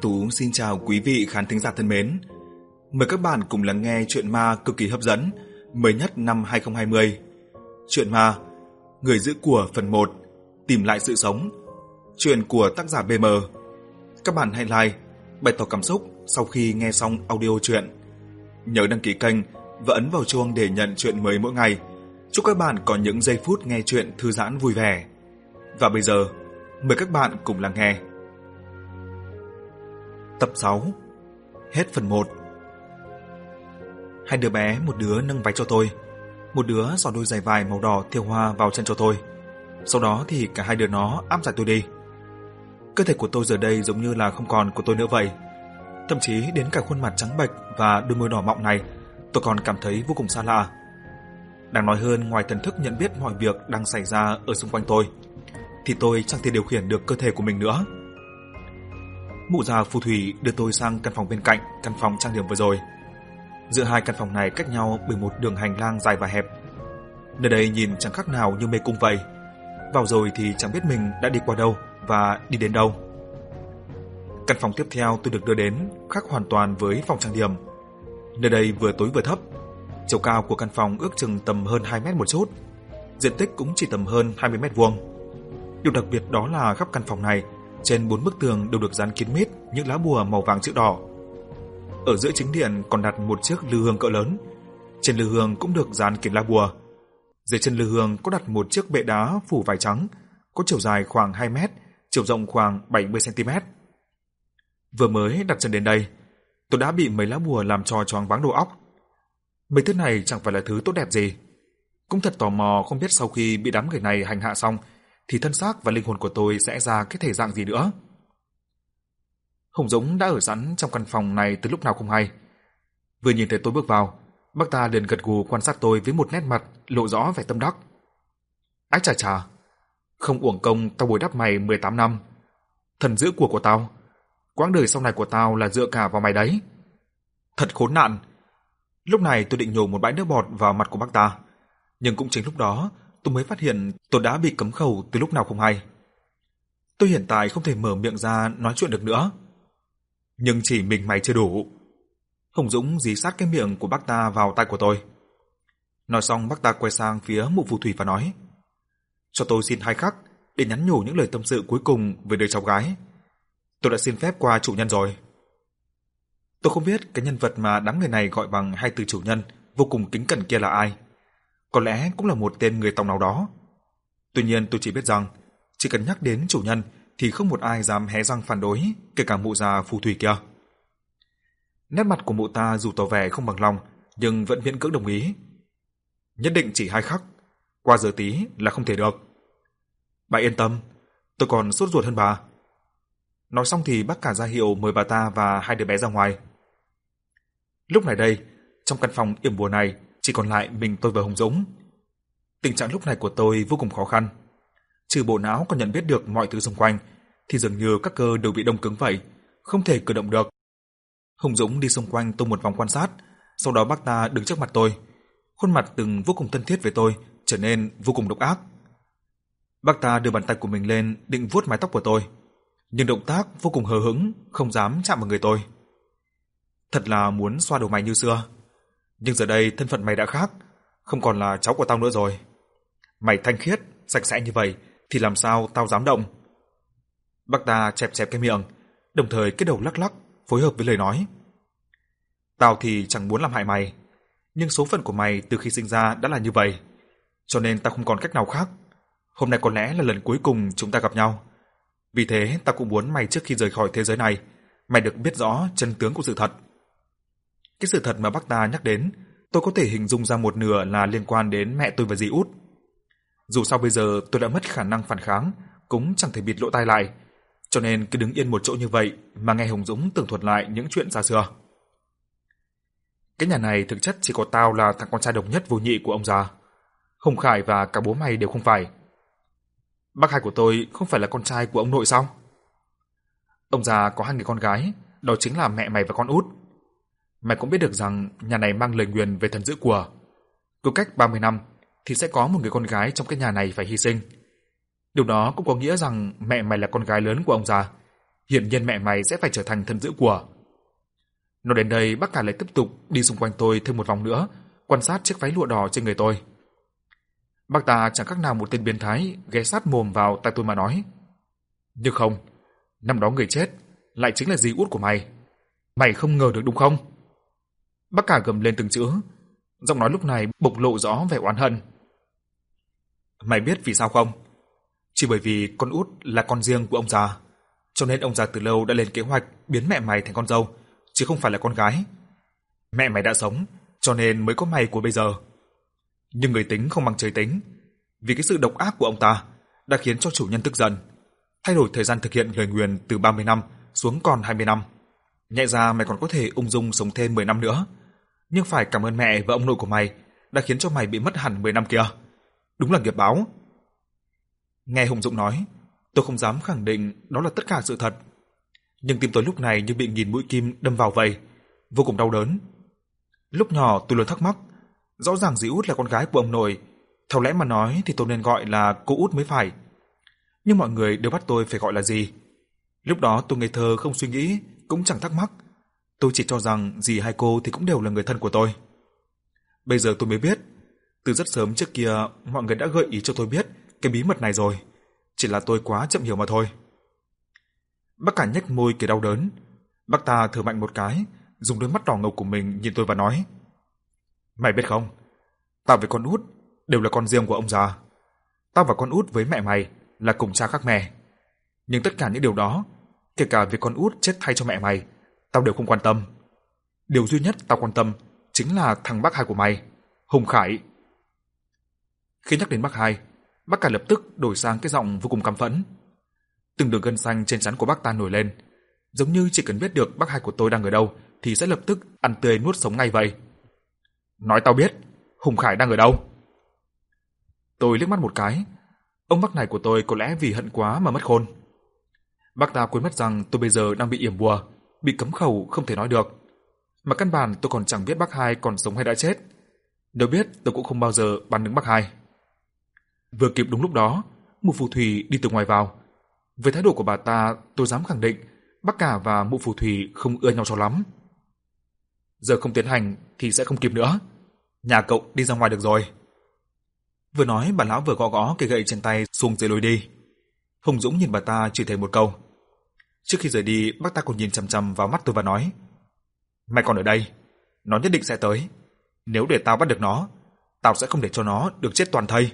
Tú xin chào quý vị khán thính giả thân mến. Mời các bạn cùng lắng nghe chuyện ma cực kỳ hấp dẫn mới nhất năm 2020. Chuyện ma Người giữ của phần 1 Tìm lại sự sống Chuyện của tác giả BM Các bạn hãy like, bày tỏ cảm xúc sau khi nghe xong audio chuyện. Nhớ đăng ký kênh và ấn vào chuông để nhận chuyện mới mỗi ngày. Chúc các bạn có những giây phút nghe chuyện thư giãn vui vẻ. Và bây giờ, mời các bạn cùng lắng nghe. Tập 6 Hết phần 1 Hai đứa bé, một đứa nâng váy cho tôi, một đứa xỏ đôi giày vải màu đỏ thiêu hoa vào chân cho tôi. Sau đó thì cả hai đứa nó áp giải tôi đi. Cơ thể của tôi giờ đây giống như là không còn của tôi nữa vậy. Thậm chí đến cả khuôn mặt trắng bệch và đôi môi đỏ mọng này, tôi còn cảm thấy vô cùng xa lạ. Đáng nói hơn ngoài thần thức nhận biết mọi việc đang xảy ra ở xung quanh tôi, thì tôi chẳng thể điều khiển được cơ thể của mình nữa. Mụ già phù thủy đưa tôi sang căn phòng bên cạnh, căn phòng trang điểm vừa rồi. Giữa hai căn phòng này cách nhau bởi một đường hành lang dài và hẹp. Nơi đây nhìn chẳng khác nào như mê cung vậy. Vào rồi thì chẳng biết mình đã đi qua đâu và đi đến đâu. Căn phòng tiếp theo tôi được đưa đến khác hoàn toàn với phòng trang điểm. Nơi đây vừa tối vừa thấp. Chiều cao của căn phòng ước chừng tầm hơn 2 mét một chút. Diện tích cũng chỉ tầm hơn 20 mét vuông. Điều đặc biệt đó là khắp căn phòng này trên bốn bức tường đều được dán kín mít những lá bùa màu vàng chữ đỏ. Ở giữa chính điện còn đặt một chiếc lư hương cỡ lớn. Trên lư hương cũng được dán kín lá bùa. Dưới chân lư hương có đặt một chiếc bệ đá phủ vải trắng, có chiều dài khoảng 2 mét, chiều rộng khoảng 70 cm. Vừa mới đặt chân đến đây, tôi đã bị mấy lá bùa làm cho choáng váng đầu óc. Mấy thứ này chẳng phải là thứ tốt đẹp gì. Cũng thật tò mò không biết sau khi bị đám người này hành hạ xong thì thân xác và linh hồn của tôi sẽ ra cái thể dạng gì nữa. Hồng Dũng đã ở sẵn trong căn phòng này từ lúc nào không hay. Vừa nhìn thấy tôi bước vào, bác ta liền gật gù quan sát tôi với một nét mặt lộ rõ vẻ tâm đắc. Ách chà chà, không uổng công tao bồi đắp mày 18 năm. Thần giữ của của tao, quãng đời sau này của tao là dựa cả vào mày đấy. Thật khốn nạn. Lúc này tôi định nhổ một bãi nước bọt vào mặt của bác ta, nhưng cũng chính lúc đó tôi mới phát hiện tôi đã bị cấm khẩu từ lúc nào không hay. Tôi hiện tại không thể mở miệng ra nói chuyện được nữa. Nhưng chỉ mình mày chưa đủ. Hồng Dũng dí sát cái miệng của bác ta vào tai của tôi. Nói xong bác ta quay sang phía mụ phù thủy và nói, Cho tôi xin hai khắc để nhắn nhủ những lời tâm sự cuối cùng về đứa cháu gái. Tôi đã xin phép qua chủ nhân rồi. Tôi không biết cái nhân vật mà đám người này gọi bằng hai từ chủ nhân vô cùng kính cẩn kia là ai. Có lẽ cũng là một tên người tòng nào đó. Tuy nhiên tôi chỉ biết rằng, chỉ cần nhắc đến chủ nhân thì không một ai dám hé răng phản đối, kể cả mụ già phù thủy kia. Nét mặt của mụ ta dù tỏ vẻ không bằng lòng, nhưng vẫn miễn cưỡng đồng ý. Nhất định chỉ hai khắc, qua giờ tí là không thể được. Bà yên tâm, tôi còn sốt ruột hơn bà. Nói xong thì bác cả ra hiệu mời bà ta và hai đứa bé ra ngoài. Lúc này đây, trong căn phòng yểm bùa này, chỉ còn lại mình tôi và hùng Dũng. Tình trạng lúc này của tôi vô cùng khó khăn. Trừ bộ não còn nhận biết được mọi thứ xung quanh, thì dường như các cơ đều bị đông cứng vậy, không thể cử động được. hùng Dũng đi xung quanh tôi một vòng quan sát, sau đó bác ta đứng trước mặt tôi. Khuôn mặt từng vô cùng thân thiết với tôi, trở nên vô cùng độc ác. Bác ta đưa bàn tay của mình lên định vuốt mái tóc của tôi, nhưng động tác vô cùng hờ hững, không dám chạm vào người tôi. Thật là muốn xoa đầu mày như xưa. Nhưng giờ đây thân phận mày đã khác, không còn là cháu của tao nữa rồi. Mày thanh khiết, sạch sẽ như vậy thì làm sao tao dám động? Bác ta chẹp chẹp cái miệng, đồng thời cái đầu lắc lắc, phối hợp với lời nói. Tao thì chẳng muốn làm hại mày, nhưng số phận của mày từ khi sinh ra đã là như vậy, cho nên tao không còn cách nào khác. Hôm nay có lẽ là lần cuối cùng chúng ta gặp nhau. Vì thế tao cũng muốn mày trước khi rời khỏi thế giới này, mày được biết rõ chân tướng của sự thật. Cái sự thật mà bác ta nhắc đến, tôi có thể hình dung ra một nửa là liên quan đến mẹ tôi và dì út. Dù sao bây giờ tôi đã mất khả năng phản kháng, cũng chẳng thể bịt lỗ tai lại, cho nên cứ đứng yên một chỗ như vậy mà nghe Hồng Dũng tường thuật lại những chuyện xa xưa. Cái nhà này thực chất chỉ có tao là thằng con trai độc nhất vô nhị của ông già. Hồng Khải và cả bố mày đều không phải. Bác hai của tôi không phải là con trai của ông nội sao? Ông già có hai người con gái, đó chính là mẹ mày và con út. Mày cũng biết được rằng nhà này mang lời nguyền về thần giữ của. Cứ cách 30 năm thì sẽ có một người con gái trong cái nhà này phải hy sinh. Điều đó cũng có nghĩa rằng mẹ mày là con gái lớn của ông già, Hiển nhiên mẹ mày sẽ phải trở thành thần giữ của. Nói đến đây, bác cả lại tiếp tục đi xung quanh tôi thêm một vòng nữa, quan sát chiếc váy lụa đỏ trên người tôi. Bác ta chẳng khác nào một tên biến thái ghé sát mồm vào tai tôi mà nói. Nhưng không, năm đó người chết lại chính là dì út của mày. Mày không ngờ được đúng không? Bác cả gầm lên từng chữ, giọng nói lúc này bộc lộ rõ vẻ oán hận. Mày biết vì sao không? Chỉ bởi vì con út là con riêng của ông già, cho nên ông già từ lâu đã lên kế hoạch biến mẹ mày thành con dâu, chứ không phải là con gái. Mẹ mày đã sống, cho nên mới có mày của bây giờ. Nhưng người tính không bằng trời tính, vì cái sự độc ác của ông ta đã khiến cho chủ nhân tức giận, thay đổi thời gian thực hiện lời nguyền từ 30 năm xuống còn 20 năm. Nhẹ ra mày còn có thể ung dung sống thêm 10 năm nữa, nhưng phải cảm ơn mẹ và ông nội của mày đã khiến cho mày bị mất hẳn 10 năm kia. Đúng là nghiệp báo. Nghe Hùng Dũng nói, tôi không dám khẳng định đó là tất cả sự thật. Nhưng tim tôi lúc này như bị nghìn mũi kim đâm vào vậy, vô cùng đau đớn. Lúc nhỏ tôi luôn thắc mắc, rõ ràng dì út là con gái của ông nội, theo lẽ mà nói thì tôi nên gọi là cô út mới phải. Nhưng mọi người đều bắt tôi phải gọi là gì? Lúc đó tôi ngây thơ không suy nghĩ, cũng chẳng thắc mắc. Tôi chỉ cho rằng dì hai cô thì cũng đều là người thân của tôi. Bây giờ tôi mới biết, từ rất sớm trước kia mọi người đã gợi ý cho tôi biết cái bí mật này rồi, chỉ là tôi quá chậm hiểu mà thôi. Bác cả nhếch môi kể đau đớn, bác ta thở mạnh một cái, dùng đôi mắt đỏ ngầu của mình nhìn tôi và nói: "Mày biết không, tao với con út đều là con riêng của ông già. Tao và con út với mẹ mày là cùng cha khác mẹ. Nhưng tất cả những điều đó, kể cả việc con út chết thay cho mẹ mày, tao đều không quan tâm. Điều duy nhất tao quan tâm chính là thằng bác hai của mày, Hùng Khải." Khi nhắc đến bác hai, bác cả lập tức đổi sang cái giọng vô cùng căm phẫn. Từng đường gân xanh trên trán của bác ta nổi lên, giống như chỉ cần biết được bác hai của tôi đang ở đâu thì sẽ lập tức ăn tươi nuốt sống ngay vậy. Nói tao biết, Hùng Khải đang ở đâu? Tôi liếc mắt một cái, ông bác này của tôi có lẽ vì hận quá mà mất khôn. Bác ta quên mất rằng tôi bây giờ đang bị yểm bùa, bị cấm khẩu không thể nói được. Mà căn bản tôi còn chẳng biết bác hai còn sống hay đã chết. Nếu biết tôi cũng không bao giờ bắn đứng bác hai. Vừa kịp đúng lúc đó, mụ phù thủy đi từ ngoài vào. Với thái độ của bà ta, tôi dám khẳng định bác Cả và Mụ Phù Thủy không ưa nhau cho lắm. Giờ không tiến hành thì sẽ không kịp nữa. Nhà cậu đi ra ngoài được rồi. Vừa nói bà lão vừa gõ gõ cây gậy trên tay xuống dưới lối đi. Hùng Dũng nhìn bà ta chỉ thề một câu. Trước khi rời đi, bác ta còn nhìn chằm chằm vào mắt tôi và nói: "Mày còn ở đây, nó nhất định sẽ tới. Nếu để tao bắt được nó, tao sẽ không để cho nó được chết toàn thây."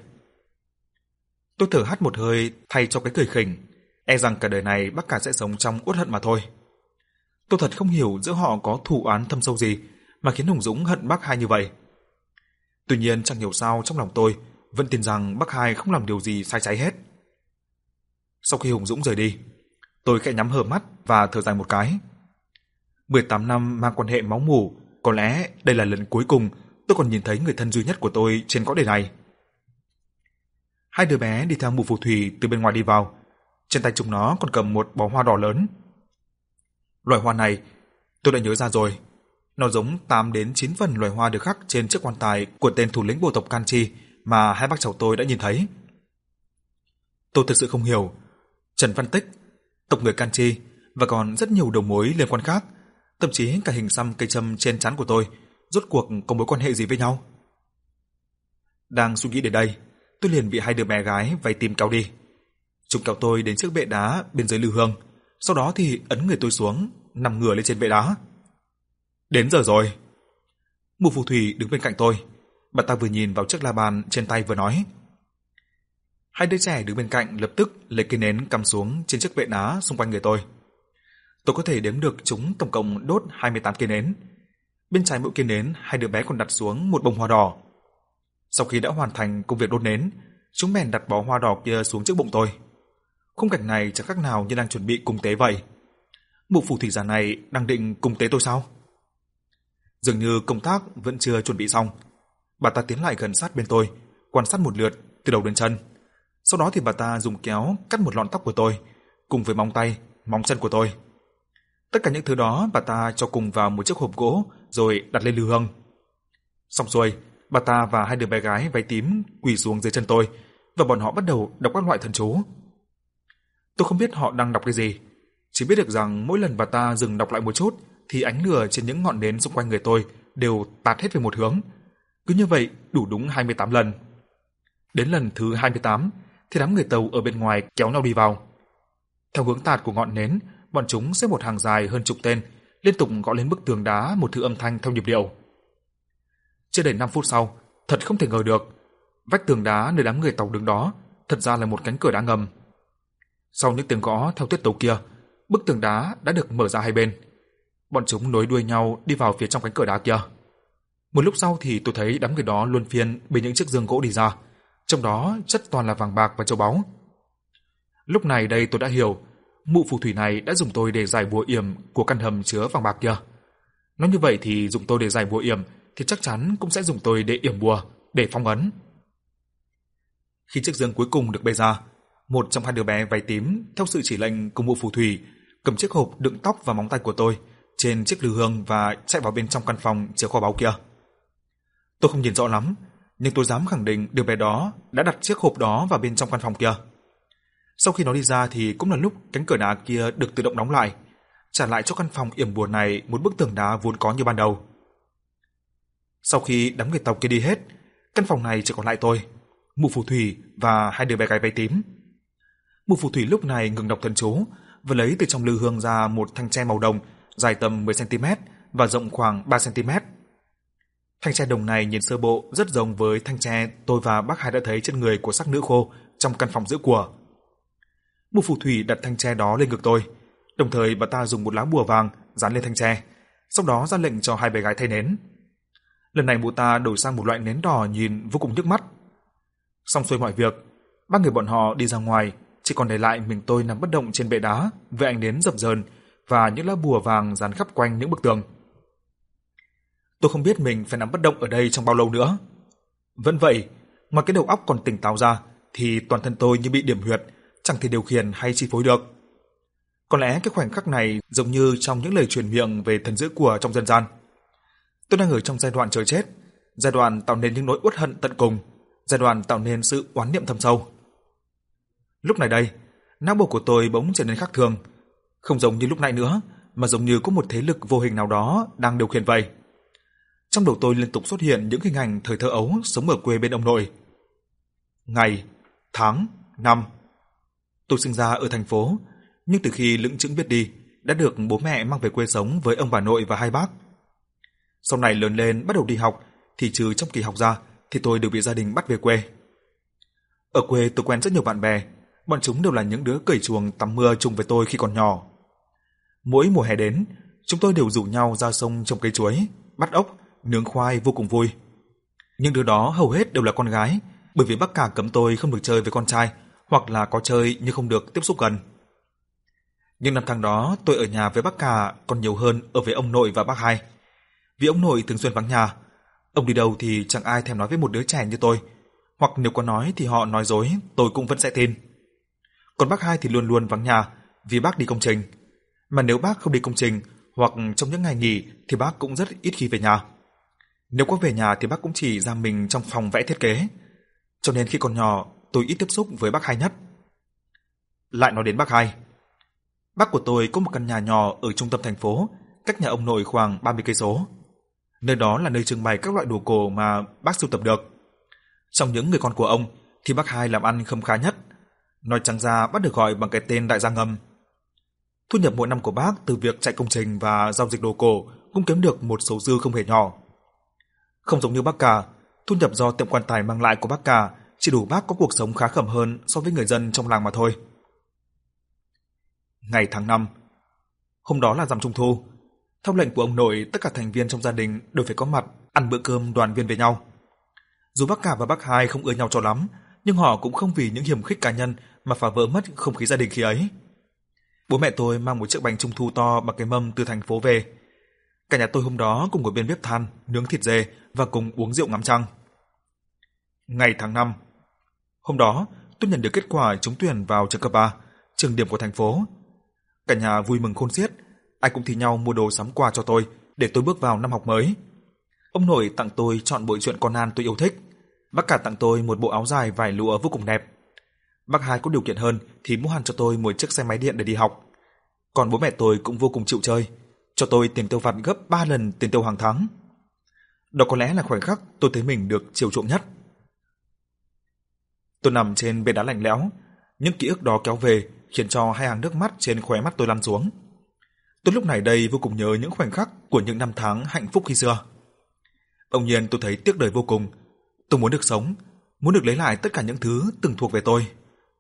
Tôi thở hắt một hơi thay cho cái cười khỉnh, e rằng cả đời này bác cả sẽ sống trong uất hận mà thôi. Tôi thật không hiểu giữa họ có thù oán thâm sâu gì mà khiến Hùng Dũng hận bác hai như vậy. Tuy nhiên chẳng hiểu sao trong lòng tôi vẫn tin rằng bác hai không làm điều gì sai trái hết. Sau khi Hùng Dũng rời đi, tôi khẽ nhắm hờ mắt và thở dài một cái. 18 năm mang quan hệ máu mủ, có lẽ đây là lần cuối cùng tôi còn nhìn thấy người thân duy nhất của tôi trên cõi đời này. Hai đứa bé đi theo mụ phù thủy từ bên ngoài đi vào. Trên tay chúng nó còn cầm một bó hoa đỏ lớn. Loài hoa này, tôi đã nhớ ra rồi. Nó giống 8 đến 9 phần loài hoa được khắc trên chiếc quan tài của tên thủ lĩnh bộ tộc Kanchi mà hai bác cháu tôi đã nhìn thấy. Tôi thật sự không hiểu. Trần Văn Tích, tộc người Kanchi và còn rất nhiều đầu mối liên quan khác, thậm chí cả hình xăm cây châm trên trán của tôi, rốt cuộc có mối quan hệ gì với nhau? Đang suy nghĩ đến đây, tôi liền bị hai đứa bé gái vây tìm kéo đi. Chúng kéo tôi đến trước bệ đá bên dưới lưu hương, sau đó thì ấn người tôi xuống, nằm ngửa lên trên bệ đá. Đến giờ rồi. Mụ phù thủy đứng bên cạnh tôi, bà ta vừa nhìn vào chiếc la bàn trên tay vừa nói. Hai đứa trẻ đứng bên cạnh lập tức lấy cây nến cắm xuống trên chiếc bệ đá xung quanh người tôi. Tôi có thể đếm được chúng tổng cộng đốt 28 cây nến. Bên trái mỗi cây nến, hai đứa bé còn đặt xuống một bông hoa đỏ. Sau khi đã hoàn thành công việc đốt nến, chúng bèn đặt bó hoa đỏ kia xuống trước bụng tôi. Khung cảnh này chẳng khác nào như đang chuẩn bị cung tế vậy. Mụ phù thủy già này đang định cung tế tôi sao? Dường như công tác vẫn chưa chuẩn bị xong. Bà ta tiến lại gần sát bên tôi, quan sát một lượt từ đầu đến chân. Sau đó thì bà ta dùng kéo cắt một lọn tóc của tôi, cùng với móng tay, móng chân của tôi. Tất cả những thứ đó bà ta cho cùng vào một chiếc hộp gỗ rồi đặt lên lư hương. Xong rồi, bà ta và hai đứa bé gái váy tím quỳ xuống dưới chân tôi và bọn họ bắt đầu đọc các loại thần chú. Tôi không biết họ đang đọc cái gì, Chỉ biết được rằng mỗi lần bà ta dừng đọc lại một chút thì ánh lửa trên những ngọn nến xung quanh người tôi đều tạt hết về một hướng. Cứ như vậy đủ đúng 28 lần. Đến lần thứ 28 thì đám người tàu ở bên ngoài kéo nhau đi vào. Theo hướng tạt của ngọn nến, bọn chúng xếp một hàng dài hơn chục tên, liên tục gõ lên bức tường đá một thứ âm thanh theo nhịp điệu. Chưa đầy 5 phút sau, thật không thể ngờ được, vách tường đá nơi đám người tàu đứng đó thật ra là một cánh cửa đá ngầm. Sau những tiếng gõ theo tiết tấu kia, bức tường đá đã được mở ra hai bên. Bọn chúng nối đuôi nhau đi vào phía trong cánh cửa đá kia. Một lúc sau thì tôi thấy đám người đó luân phiên bê những chiếc giường gỗ đi ra, trong đó chất toàn là vàng bạc và châu báu. Lúc này đây tôi đã hiểu, mụ phù thủy này đã dùng tôi để giải bùa yểm của căn hầm chứa vàng bạc kia. Nói như vậy thì dùng tôi để giải bùa yểm thì chắc chắn cũng sẽ dùng tôi để yểm bùa, để phong ấn. Khi chiếc giường cuối cùng được bê ra, một trong hai đứa bé váy tím theo sự chỉ lệnh của mụ phù thủy cầm chiếc hộp đựng tóc và móng tay của tôi trên chiếc lư hương và chạy vào bên trong căn phòng chứa kho báu kia. Tôi không nhìn rõ lắm, nhưng tôi dám khẳng định đứa bé đó đã đặt chiếc hộp đó vào bên trong căn phòng kia. Sau khi nó đi ra thì cũng là lúc cánh cửa đá kia được tự động đóng lại, trả lại cho căn phòng yểm buồn này một bức tường đá vốn có như ban đầu. Sau khi đám người tộc kia đi hết, căn phòng này chỉ còn lại tôi, mụ phù thủy và hai đứa bé gái váy tím. Mụ phù thủy lúc này ngừng đọc thần chú và lấy từ trong lư hương ra một thanh tre màu đồng dài tầm 10 cm và rộng khoảng 3 cm. Thanh tre đồng này nhìn sơ bộ rất giống với thanh tre tôi và bác hai đã thấy trên người của sắc nữ khô trong căn phòng giữa của. Một phù thủy đặt thanh tre đó lên ngực tôi, đồng thời bà ta dùng một lá bùa vàng dán lên thanh tre, sau đó ra lệnh cho hai bé gái thay nến. Lần này mụ ta đổi sang một loại nến đỏ nhìn vô cùng nhức mắt. Xong xuôi mọi việc, ba người bọn họ đi ra ngoài, chỉ còn để lại mình tôi nằm bất động trên bệ đá với ánh nến dập dờn và những lá bùa vàng dán khắp quanh những bức tường. Tôi không biết mình phải nằm bất động ở đây trong bao lâu nữa. Vẫn vậy, ngoài cái đầu óc còn tỉnh táo ra thì toàn thân tôi như bị điểm huyệt, chẳng thể điều khiển hay chi phối được. Có lẽ cái khoảnh khắc này giống như trong những lời truyền miệng về thần dữ của trong dân gian. Tôi đang ở trong giai đoạn chờ chết, giai đoạn tạo nên những nỗi uất hận tận cùng, giai đoạn tạo nên sự oán niệm thâm sâu. Lúc này đây, não bộ của tôi bỗng trở nên khác thường, không giống như lúc nãy nữa, mà giống như có một thế lực vô hình nào đó đang điều khiển vậy. Trong đầu tôi liên tục xuất hiện những hình ảnh thời thơ ấu sống ở quê bên ông nội. Ngày, tháng, năm. Tôi sinh ra ở thành phố, nhưng từ khi lững chững biết đi, đã được bố mẹ mang về quê sống với ông bà nội và hai bác. Sau này lớn lên bắt đầu đi học, thì trừ trong kỳ học ra thì tôi đều bị gia đình bắt về quê. Ở quê tôi quen rất nhiều bạn bè, bọn chúng đều là những đứa cởi chuồng tắm mưa chung với tôi khi còn nhỏ. Mỗi mùa hè đến, chúng tôi đều rủ nhau ra sông trồng cây chuối, bắt ốc, nướng khoai vô cùng vui. Nhưng đứa đó hầu hết đều là con gái, bởi vì bác cả cấm tôi không được chơi với con trai, hoặc là có chơi nhưng không được tiếp xúc gần. Nhưng năm tháng đó tôi ở nhà với bác cả còn nhiều hơn ở với ông nội và bác hai. Vì ông nội thường xuyên vắng nhà, ông đi đâu thì chẳng ai thèm nói với một đứa trẻ như tôi, hoặc nếu có nói thì họ nói dối, tôi cũng vẫn sẽ tin. Còn bác hai thì luôn luôn vắng nhà vì bác đi công trình. Mà nếu bác không đi công trình hoặc trong những ngày nghỉ thì bác cũng rất ít khi về nhà. Nếu có về nhà thì bác cũng chỉ giam mình trong phòng vẽ thiết kế. Cho nên khi còn nhỏ, tôi ít tiếp xúc với bác hai nhất. Lại nói đến bác hai. Bác của tôi có một căn nhà nhỏ ở trung tâm thành phố, cách nhà ông nội khoảng 30 cây số. Nơi đó là nơi trưng bày các loại đồ cổ mà bác sưu tập được. Trong những người con của ông thì bác hai làm ăn khấm khá nhất. Nói trắng ra bác được gọi bằng cái tên đại gia ngầm. Thu nhập mỗi năm của bác từ việc chạy công trình và giao dịch đồ cổ cũng kiếm được một số dư không hề nhỏ. Không giống như bác cả, thu nhập do tiệm quan tài mang lại của bác cả chỉ đủ bác có cuộc sống khá khẩm hơn so với người dân trong làng mà thôi. Ngày tháng 5 Hôm đó là rằm trung thu. Theo lệnh của ông nội, tất cả thành viên trong gia đình đều phải có mặt ăn bữa cơm đoàn viên với nhau. Dù bác cả và bác hai không ưa nhau cho lắm, nhưng họ cũng không vì những hiềm khích cá nhân mà phá vỡ mất không khí gia đình khi ấy. Bố mẹ tôi mang một chiếc bánh trung thu to bằng cái mâm từ thành phố về. Cả nhà tôi hôm đó cùng ngồi bên bếp than, nướng thịt dê và cùng uống rượu ngắm trăng. Ngày tháng 5 Hôm đó, tôi nhận được kết quả trúng tuyển vào trường cấp 3, trường điểm của thành phố. Cả nhà vui mừng khôn xiết, ai cũng thi nhau mua đồ sắm quà cho tôi để tôi bước vào năm học mới. Ông nội tặng tôi chọn bộ truyện Conan tôi yêu thích. Bác cả tặng tôi một bộ áo dài vải lụa vô cùng đẹp. Bác hai có điều kiện hơn thì mua hẳn cho tôi một chiếc xe máy điện để đi học. Còn bố mẹ tôi cũng vô cùng chịu chơi, cho tôi tiền tiêu vặt gấp 3 lần tiền tiêu hàng tháng. Đó có lẽ là khoảnh khắc tôi thấy mình được chiều chuộng nhất. Tôi nằm trên bệ đá lạnh lẽo, những ký ức đó kéo về khiến cho hai hàng nước mắt trên khóe mắt tôi lăn xuống. Tôi lúc này đây vô cùng nhớ những khoảnh khắc của những năm tháng hạnh phúc khi xưa. Ông nhiên tôi thấy tiếc đời vô cùng. Tôi muốn được sống, muốn được lấy lại tất cả những thứ từng thuộc về tôi.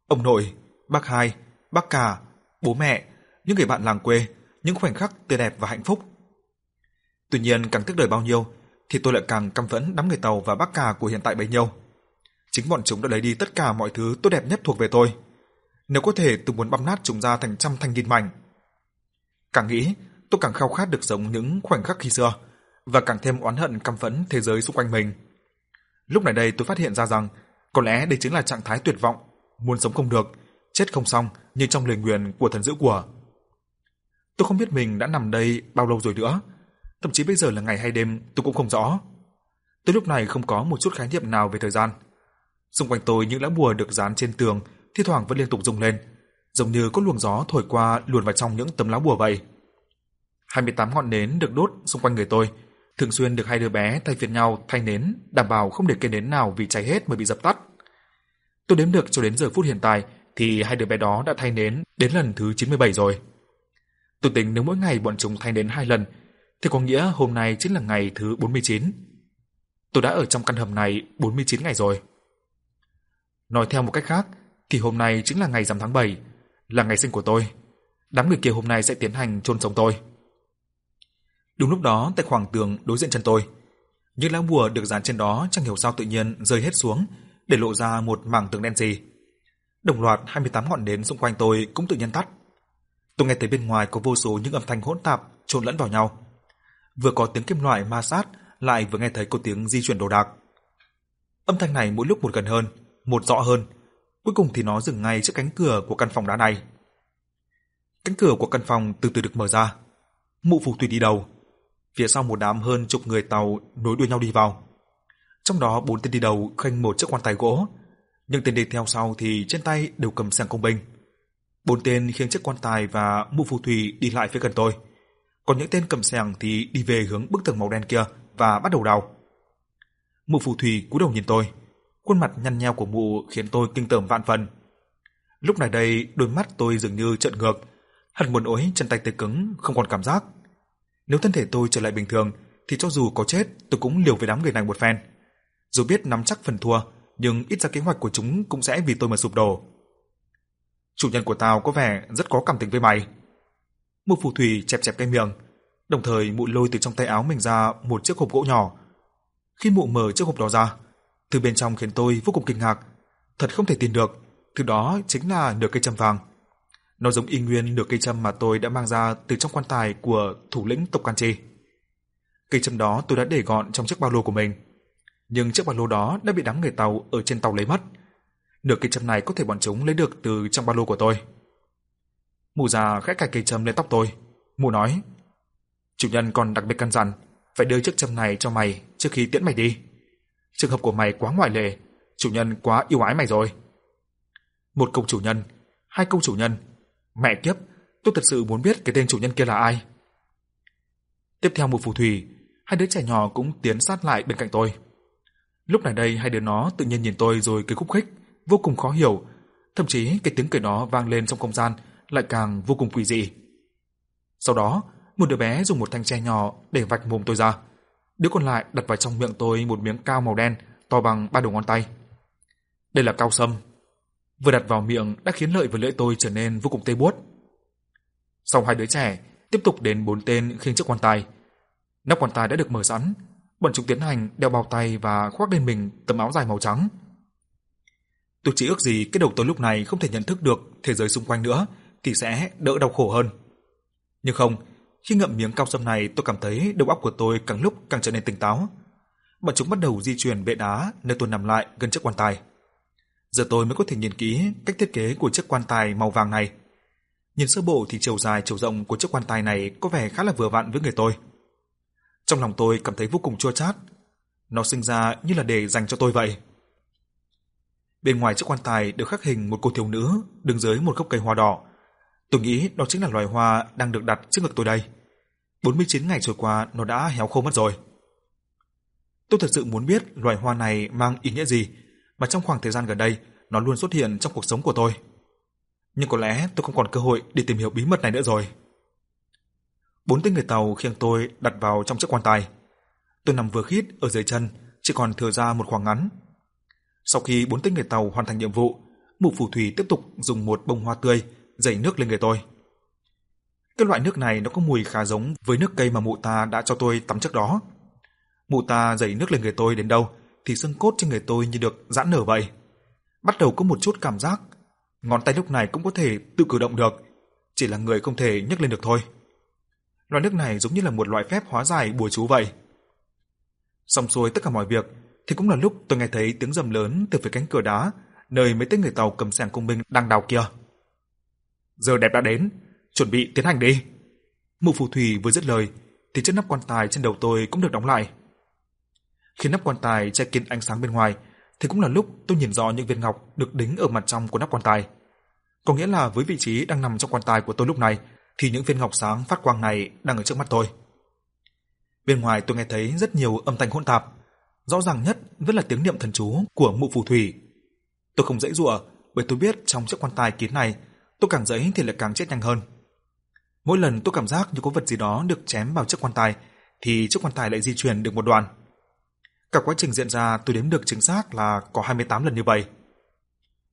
Ông nội, bác hai, bác cả, bố mẹ, những người bạn làng quê, những khoảnh khắc tươi đẹp và hạnh phúc. Tuy nhiên càng tiếc đời bao nhiêu thì tôi lại càng căm phẫn đám người Tàu và bác cả của hiện tại bấy nhiêu. Chính bọn chúng đã lấy đi tất cả mọi thứ tốt đẹp nhất thuộc về tôi. Nếu có thể tôi muốn băm nát chúng ra thành trăm thanh nghìn mảnh. Càng nghĩ, tôi càng khao khát được sống những khoảnh khắc khi xưa và càng thêm oán hận căm phẫn thế giới xung quanh mình. Lúc này đây tôi phát hiện ra rằng có lẽ đây chính là trạng thái tuyệt vọng, muốn sống không được, chết không xong như trong lời nguyền của thần giữ của. Tôi không biết mình đã nằm đây bao lâu rồi nữa, thậm chí bây giờ là ngày hay đêm tôi cũng không rõ. Tôi lúc này không có một chút khái niệm nào về thời gian. Xung quanh tôi những lá bùa được dán trên tường thi thoảng vẫn liên tục rung lên, giống như có luồng gió thổi qua luồn vào trong những tấm lá bùa vậy. 28 ngọn nến được đốt xung quanh người tôi, thường xuyên được hai đứa bé thay phiên nhau thay nến, đảm bảo không để cây nến nào vì cháy hết mà bị dập tắt. Tôi đếm được cho đến giờ phút hiện tại thì hai đứa bé đó đã thay nến đến lần thứ 97 rồi. Tôi tính nếu mỗi ngày bọn chúng thay đến hai lần thì có nghĩa hôm nay chính là ngày thứ 49. Tôi đã ở trong căn hầm này 49 ngày rồi. Nói theo một cách khác thì hôm nay chính là ngày rằm tháng 7, là ngày sinh của tôi. Đám người kia hôm nay sẽ tiến hành chôn sống tôi. Đúng lúc đó, tại khoảng tường đối diện chân tôi, những lá bùa được dán trên đó chẳng hiểu sao tự nhiên rơi hết xuống, để lộ ra một mảng tường đen gì Đồng loạt 28 ngọn nến xung quanh tôi cũng tự nhiên tắt. Tôi nghe thấy bên ngoài có vô số những âm thanh hỗn tạp trộn lẫn vào nhau. Vừa có tiếng kim loại ma sát, lại vừa nghe thấy có tiếng di chuyển đồ đạc. Âm thanh này mỗi lúc một gần hơn, một rõ hơn. Cuối cùng thì nó dừng ngay trước cánh cửa của căn phòng đá này. Cánh cửa của căn phòng từ từ được mở ra. Mụ phù thủy đi đầu, phía sau một đám hơn chục người tàu nối đuôi nhau đi vào. Trong đó bốn tên đi đầu khênh một chiếc quan tài gỗ, những tên đi theo sau thì trên tay đều cầm sàng công binh. Bốn tên khiêng chiếc quan tài và mụ phù thủy đi lại phía gần tôi. Còn những tên cầm sàng thì đi về hướng bức tường màu đen kia và bắt đầu đào. Mụ phù thủy cúi đầu nhìn tôi, khuôn mặt nhăn nheo của mụ khiến tôi kinh tởm vạn phần. Lúc này đây, đôi mắt tôi dường như trợn ngược, hẳn muốn ối chân tay tê cứng, không còn cảm giác. Nếu thân thể tôi trở lại bình thường, thì cho dù có chết, tôi cũng liều với đám người này một phen. Dù biết nắm chắc phần thua, nhưng ít ra kế hoạch của chúng cũng sẽ vì tôi mà sụp đổ. Chủ nhân của tao có vẻ rất có cảm tình với mày. Một phù thủy chẹp chẹp cái miệng, đồng thời mụ lôi từ trong tay áo mình ra một chiếc hộp gỗ nhỏ. Khi mụ mở chiếc hộp đó ra, từ bên trong khiến tôi vô cùng kinh ngạc, thật không thể tin được, thứ đó chính là nửa cây châm vàng. Nó giống y nguyên nửa cây châm mà tôi đã mang ra từ trong quan tài của thủ lĩnh tộc Kanchi. Cây châm đó tôi đã để gọn trong chiếc ba lô của mình. Nhưng chiếc ba lô đó đã bị đám người tàu ở trên tàu lấy mất. Nửa cây châm này có thể bọn chúng lấy được từ trong ba lô của tôi. Mụ già khẽ cài cây châm lên tóc tôi. Mụ nói, chủ nhân còn đặc biệt căn dặn, phải đưa chiếc châm này cho mày trước khi tiễn mày đi. Trường hợp của mày quá ngoại lệ, chủ nhân quá yêu ái mày rồi. Một câu chủ nhân, hai câu chủ nhân, Mẹ kiếp, tôi thật sự muốn biết cái tên chủ nhân kia là ai. Tiếp theo một phù thủy, hai đứa trẻ nhỏ cũng tiến sát lại bên cạnh tôi. Lúc này đây hai đứa nó tự nhiên nhìn tôi rồi cười khúc khích, vô cùng khó hiểu, thậm chí cái tiếng cười đó vang lên trong không gian lại càng vô cùng quỷ dị. Sau đó, một đứa bé dùng một thanh tre nhỏ để vạch mồm tôi ra. Đứa còn lại đặt vào trong miệng tôi một miếng cao màu đen to bằng ba đầu ngón tay. Đây là cao sâm, vừa đặt vào miệng đã khiến lợi và lưỡi tôi trở nên vô cùng tê buốt. Sau hai đứa trẻ, tiếp tục đến bốn tên khiêng chiếc quan tài. Nắp quan tài đã được mở sẵn, bọn chúng tiến hành đeo bao tay và khoác lên mình tấm áo dài màu trắng. Tôi chỉ ước gì cái đầu tôi lúc này không thể nhận thức được thế giới xung quanh nữa thì sẽ đỡ đau khổ hơn. Nhưng không, khi ngậm miếng cao sâm này tôi cảm thấy đầu óc của tôi càng lúc càng trở nên tỉnh táo. Bọn chúng bắt đầu di chuyển bệ đá nơi tôi nằm lại gần chiếc quan tài giờ tôi mới có thể nhìn kỹ cách thiết kế của chiếc quan tài màu vàng này. Nhìn sơ bộ thì chiều dài chiều rộng của chiếc quan tài này có vẻ khá là vừa vặn với người tôi. Trong lòng tôi cảm thấy vô cùng chua chát. Nó sinh ra như là để dành cho tôi vậy. Bên ngoài chiếc quan tài được khắc hình một cô thiếu nữ đứng dưới một gốc cây hoa đỏ. Tôi nghĩ đó chính là loài hoa đang được đặt trước ngực tôi đây. 49 ngày trôi qua nó đã héo khô mất rồi. Tôi thật sự muốn biết loài hoa này mang ý nghĩa gì mà trong khoảng thời gian gần đây nó luôn xuất hiện trong cuộc sống của tôi. Nhưng có lẽ tôi không còn cơ hội để tìm hiểu bí mật này nữa rồi. Bốn tên người tàu khiêng tôi đặt vào trong chiếc quan tài. Tôi nằm vừa khít ở dưới chân, chỉ còn thừa ra một khoảng ngắn. Sau khi bốn tên người tàu hoàn thành nhiệm vụ, mụ phù thủy tiếp tục dùng một bông hoa tươi dày nước lên người tôi. Cái loại nước này nó có mùi khá giống với nước cây mà mụ ta đã cho tôi tắm trước đó. Mụ ta dày nước lên người tôi đến đâu thì xương cốt trên người tôi như được giãn nở vậy. Bắt đầu có một chút cảm giác, ngón tay lúc này cũng có thể tự cử động được, chỉ là người không thể nhấc lên được thôi. Loại nước này giống như là một loại phép hóa giải bùa chú vậy. Xong xuôi tất cả mọi việc, thì cũng là lúc tôi nghe thấy tiếng rầm lớn từ phía cánh cửa đá, nơi mấy tên người tàu cầm sàng công binh đang đào kia. Giờ đẹp đã đến, chuẩn bị tiến hành đi. Mụ phù thủy vừa dứt lời, thì chiếc nắp quan tài trên đầu tôi cũng được đóng lại. Khi nắp quan tài che kín ánh sáng bên ngoài, thì cũng là lúc tôi nhìn rõ những viên ngọc được đính ở mặt trong của nắp quan tài. Có nghĩa là với vị trí đang nằm trong quan tài của tôi lúc này, thì những viên ngọc sáng phát quang này đang ở trước mắt tôi. Bên ngoài tôi nghe thấy rất nhiều âm thanh hỗn tạp, rõ ràng nhất vẫn là tiếng niệm thần chú của mụ phù thủy. Tôi không dãy dụa, bởi tôi biết trong chiếc quan tài kín này, tôi càng dãy thì lại càng chết nhanh hơn. Mỗi lần tôi cảm giác như có vật gì đó được chém vào chiếc quan tài, thì chiếc quan tài lại di chuyển được một đoạn. Cả quá trình diễn ra tôi đếm được chính xác là có 28 lần như vậy.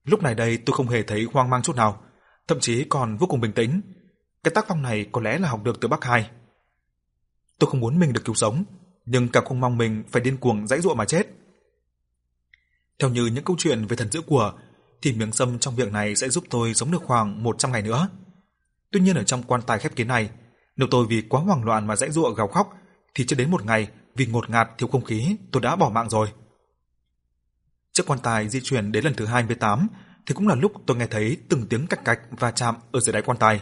Lúc này đây tôi không hề thấy hoang mang chút nào, thậm chí còn vô cùng bình tĩnh. Cái tác phong này có lẽ là học được từ Bắc Hai. Tôi không muốn mình được cứu sống, nhưng càng không mong mình phải điên cuồng dãy dụa mà chết. Theo như những câu chuyện về thần giữ của, thì miếng sâm trong việc này sẽ giúp tôi sống được khoảng 100 ngày nữa. Tuy nhiên ở trong quan tài khép kín này, nếu tôi vì quá hoảng loạn mà dãy dụa gào khóc, thì chưa đến một ngày vì ngột ngạt thiếu không khí, tôi đã bỏ mạng rồi. Chiếc quan tài di chuyển đến lần thứ 28 thì cũng là lúc tôi nghe thấy từng tiếng cạch cạch và chạm ở dưới đáy quan tài.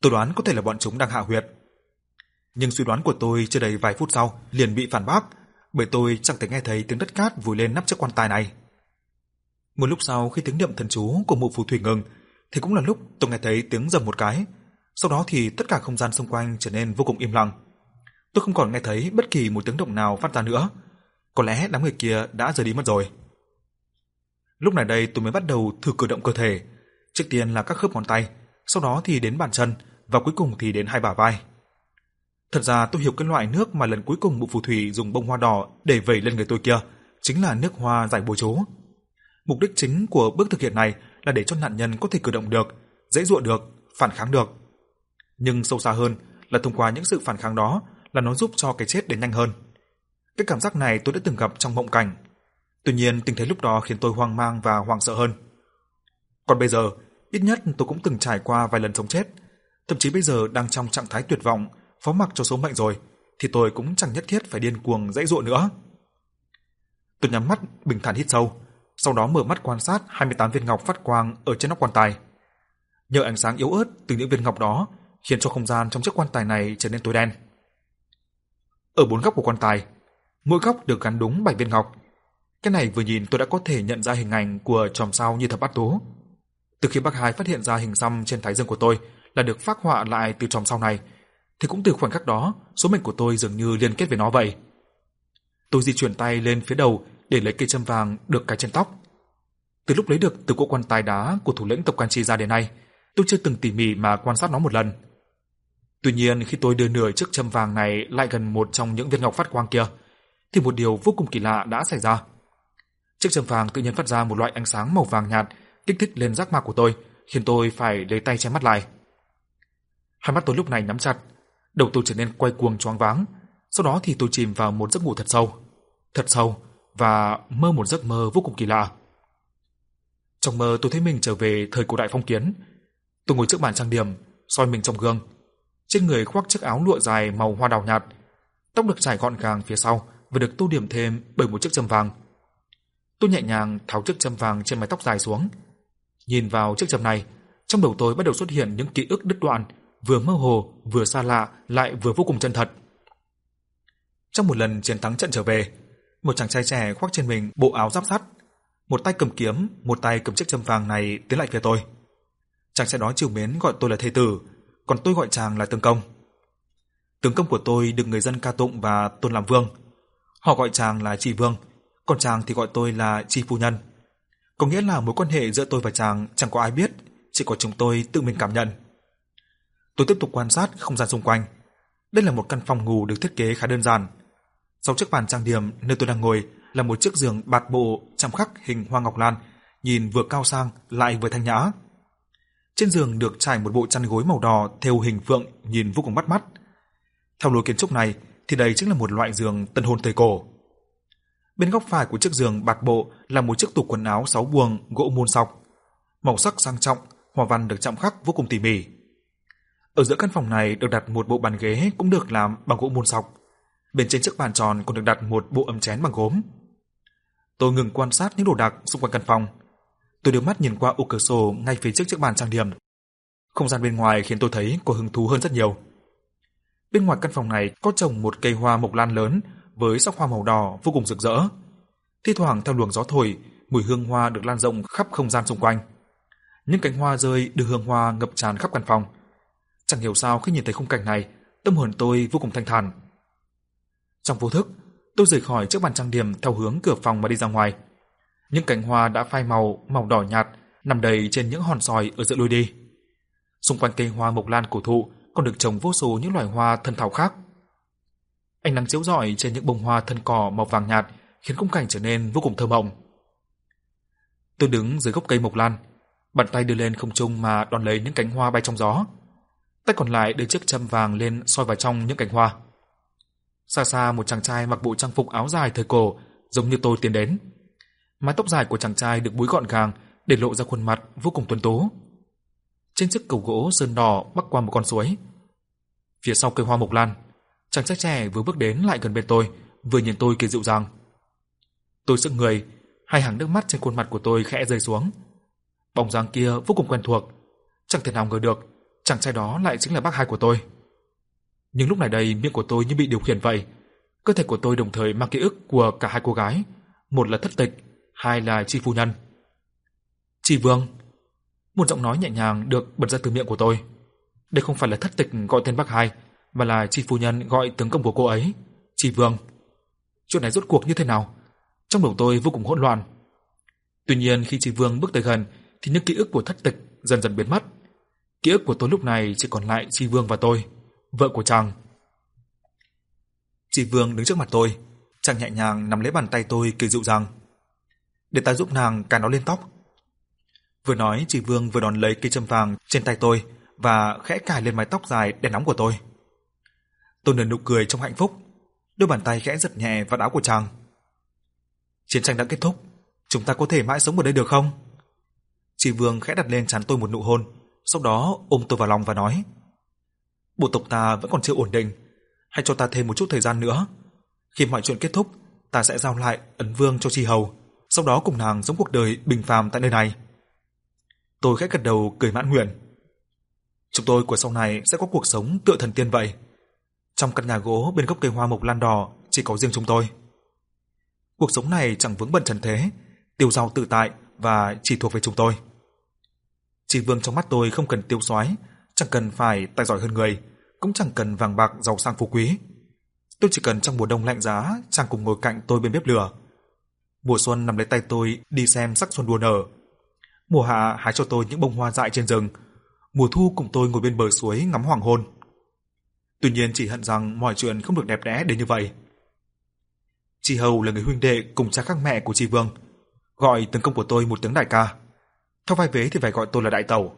Tôi đoán có thể là bọn chúng đang hạ huyệt. Nhưng suy đoán của tôi chưa đầy vài phút sau liền bị phản bác, bởi tôi chẳng thể nghe thấy tiếng đất cát vùi lên nắp chiếc quan tài này. Một lúc sau khi tiếng niệm thần chú của mụ phù thủy ngừng, thì cũng là lúc tôi nghe thấy tiếng rầm một cái. Sau đó thì tất cả không gian xung quanh trở nên vô cùng im lặng. Tôi không còn nghe thấy bất kỳ một tiếng động nào phát ra nữa. Có lẽ đám người kia đã rời đi mất rồi. Lúc này đây tôi mới bắt đầu thử cử động cơ thể. Trước tiên là các khớp ngón tay, sau đó thì đến bàn chân và cuối cùng thì đến hai bả vai. Thật ra tôi hiểu cái loại nước mà lần cuối cùng bộ phù thủy dùng bông hoa đỏ để vẩy lên người tôi kia, chính là nước hoa giải bùa chú. Mục đích chính của bước thực hiện này là để cho nạn nhân có thể cử động được, dễ dụa được, phản kháng được. Nhưng sâu xa hơn là thông qua những sự phản kháng đó là nó giúp cho cái chết đến nhanh hơn. Cái cảm giác này tôi đã từng gặp trong mộng cảnh. Tuy nhiên, tình thế lúc đó khiến tôi hoang mang và hoảng sợ hơn. Còn bây giờ, ít nhất tôi cũng từng trải qua vài lần sống chết, thậm chí bây giờ đang trong trạng thái tuyệt vọng, phó mặc cho số mệnh rồi, thì tôi cũng chẳng nhất thiết phải điên cuồng dãy dụa nữa. Tôi nhắm mắt, bình thản hít sâu, sau đó mở mắt quan sát 28 viên ngọc phát quang ở trên nóc quan tài. Nhờ ánh sáng yếu ớt từ những viên ngọc đó, khiến cho không gian trong chiếc quan tài này trở nên tối đen. Ở bốn góc của quan tài, mỗi góc được gắn đúng bảy viên ngọc. Cái này vừa nhìn tôi đã có thể nhận ra hình ảnh của chòm sao như thập bát tú. Từ khi bác Hai phát hiện ra hình xăm trên thái dương của tôi là được phác họa lại từ chòm sao này, thì cũng từ khoảnh khắc đó, số mệnh của tôi dường như liên kết với nó vậy. Tôi di chuyển tay lên phía đầu để lấy cây châm vàng được cài trên tóc. Từ lúc lấy được từ cỗ quan tài đá của thủ lĩnh tộc Quan Chi ra đến nay, tôi chưa từng tỉ mỉ mà quan sát nó một lần. Tuy nhiên khi tôi đưa nửa chiếc châm vàng này lại gần một trong những viên ngọc phát quang kia, thì một điều vô cùng kỳ lạ đã xảy ra. Chiếc châm vàng tự nhiên phát ra một loại ánh sáng màu vàng nhạt, kích thích lên giác mạc của tôi, khiến tôi phải lấy tay che mắt lại. Hai mắt tôi lúc này nhắm chặt, đầu tôi trở nên quay cuồng choáng váng, sau đó thì tôi chìm vào một giấc ngủ thật sâu, thật sâu và mơ một giấc mơ vô cùng kỳ lạ. Trong mơ tôi thấy mình trở về thời cổ đại phong kiến. Tôi ngồi trước bàn trang điểm, soi mình trong gương. Trên người khoác chiếc áo lụa dài màu hoa đào nhạt, tóc được trải gọn gàng phía sau và được tô điểm thêm bởi một chiếc châm vàng. Tôi nhẹ nhàng tháo chiếc châm vàng trên mái tóc dài xuống. Nhìn vào chiếc châm này, trong đầu tôi bắt đầu xuất hiện những ký ức đứt đoạn, vừa mơ hồ, vừa xa lạ, lại vừa vô cùng chân thật. Trong một lần chiến thắng trận trở về, một chàng trai trẻ khoác trên mình bộ áo giáp sắt, một tay cầm kiếm, một tay cầm chiếc châm vàng này tiến lại phía tôi. Chàng trai đó chiều mến gọi tôi là thầy tử, còn tôi gọi chàng là tướng công. Tướng công của tôi được người dân ca tụng và tôn làm vương. Họ gọi chàng là tri vương, còn chàng thì gọi tôi là tri phu nhân. Có nghĩa là mối quan hệ giữa tôi và chàng chẳng có ai biết, chỉ có chúng tôi tự mình cảm nhận. Tôi tiếp tục quan sát không gian xung quanh. Đây là một căn phòng ngủ được thiết kế khá đơn giản. Sau chiếc bàn trang điểm nơi tôi đang ngồi là một chiếc giường bạt bộ chạm khắc hình hoa ngọc lan, nhìn vừa cao sang lại vừa thanh nhã. Trên giường được trải một bộ chăn gối màu đỏ theo hình phượng nhìn vô cùng bắt mắt. Theo lối kiến trúc này thì đây chính là một loại giường tân hôn thời cổ. Bên góc phải của chiếc giường bạt bộ là một chiếc tủ quần áo sáu buồng gỗ muôn sọc. Màu sắc sang trọng, hoa văn được chạm khắc vô cùng tỉ mỉ. Ở giữa căn phòng này được đặt một bộ bàn ghế cũng được làm bằng gỗ muôn sọc. Bên trên chiếc bàn tròn còn được đặt một bộ ấm chén bằng gốm. Tôi ngừng quan sát những đồ đạc xung quanh căn phòng. Tôi đưa mắt nhìn qua ô cửa sổ ngay phía trước chiếc bàn trang điểm. Không gian bên ngoài khiến tôi thấy có hứng thú hơn rất nhiều. Bên ngoài căn phòng này có trồng một cây hoa mộc lan lớn với sắc hoa màu đỏ vô cùng rực rỡ. Thi thoảng theo luồng gió thổi, mùi hương hoa được lan rộng khắp không gian xung quanh. Những cánh hoa rơi đưa hương hoa ngập tràn khắp căn phòng. Chẳng hiểu sao khi nhìn thấy khung cảnh này, tâm hồn tôi vô cùng thanh thản. Trong vô thức, tôi rời khỏi chiếc bàn trang điểm theo hướng cửa phòng mà đi ra ngoài. Những cánh hoa đã phai màu, màu đỏ nhạt, nằm đầy trên những hòn sỏi ở giữa lối đi. Xung quanh cây hoa mộc lan cổ thụ còn được trồng vô số những loài hoa thân thảo khác. Ánh nắng chiếu rọi trên những bông hoa thân cỏ màu vàng nhạt khiến khung cảnh trở nên vô cùng thơ mộng. Tôi đứng dưới gốc cây mộc lan, bàn tay đưa lên không trung mà đón lấy những cánh hoa bay trong gió. Tay còn lại đưa chiếc châm vàng lên soi vào trong những cành hoa. Xa xa một chàng trai mặc bộ trang phục áo dài thời cổ, giống như tôi tiến đến. Mái tóc dài của chàng trai được búi gọn gàng để lộ ra khuôn mặt vô cùng tuấn tú. Trên chiếc cầu gỗ sơn đỏ bắc qua một con suối. Phía sau cây hoa mộc lan, chàng trai trẻ vừa bước đến lại gần bên tôi, vừa nhìn tôi kỳ dịu dàng. Tôi sững người, hai hàng nước mắt trên khuôn mặt của tôi khẽ rơi xuống. Bóng dáng kia vô cùng quen thuộc, chẳng thể nào ngờ được, chàng trai đó lại chính là bác hai của tôi. Nhưng lúc này đây miệng của tôi như bị điều khiển vậy. Cơ thể của tôi đồng thời mang ký ức của cả hai cô gái, một là thất tịch, hai là chi phu nhân. Chi vương. Một giọng nói nhẹ nhàng được bật ra từ miệng của tôi. Đây không phải là thất tịch gọi tên bác hai, mà là chi phu nhân gọi tướng công của cô ấy, chi vương. Chuyện này rốt cuộc như thế nào? Trong đầu tôi vô cùng hỗn loạn. Tuy nhiên khi chi vương bước tới gần thì những ký ức của thất tịch dần dần biến mất. Ký ức của tôi lúc này chỉ còn lại chi vương và tôi vợ của chàng. Chi Vương đứng trước mặt tôi, chàng nhẹ nhàng nắm lấy bàn tay tôi cười dịu dàng. Để ta giúp nàng cài nó lên tóc. Vừa nói, Chi Vương vừa đón lấy cây châm vàng trên tay tôi và khẽ cài lên mái tóc dài đen nóng của tôi. Tôi nở nụ cười trong hạnh phúc, đôi bàn tay khẽ giật nhẹ vào áo của chàng. Chiến tranh đã kết thúc, chúng ta có thể mãi sống ở đây được không? Chị Vương khẽ đặt lên trán tôi một nụ hôn, sau đó ôm tôi vào lòng và nói: bộ tộc ta vẫn còn chưa ổn định, hãy cho ta thêm một chút thời gian nữa. Khi mọi chuyện kết thúc, ta sẽ giao lại ấn vương cho Chi Hầu, sau đó cùng nàng sống cuộc đời bình phàm tại nơi này. Tôi khẽ gật đầu cười mãn nguyện. Chúng tôi của sau này sẽ có cuộc sống tựa thần tiên vậy. Trong căn nhà gỗ bên gốc cây hoa mộc lan đỏ chỉ có riêng chúng tôi. Cuộc sống này chẳng vướng bận trần thế, tiêu dao tự tại và chỉ thuộc về chúng tôi. Chỉ vương trong mắt tôi không cần tiêu soái, chẳng cần phải tài giỏi hơn người, cũng chẳng cần vàng bạc giàu sang phú quý. Tôi chỉ cần trong mùa đông lạnh giá, chàng cùng ngồi cạnh tôi bên bếp lửa. Mùa xuân nằm lấy tay tôi đi xem sắc xuân đua nở. Mùa hạ hái cho tôi những bông hoa dại trên rừng. Mùa thu cùng tôi ngồi bên bờ suối ngắm hoàng hôn. Tuy nhiên chỉ hận rằng mọi chuyện không được đẹp đẽ đến như vậy. Chị Hầu là người huynh đệ cùng cha khác mẹ của chị Vương. Gọi tướng công của tôi một tiếng đại ca. Theo vai vế thì phải gọi tôi là đại tẩu.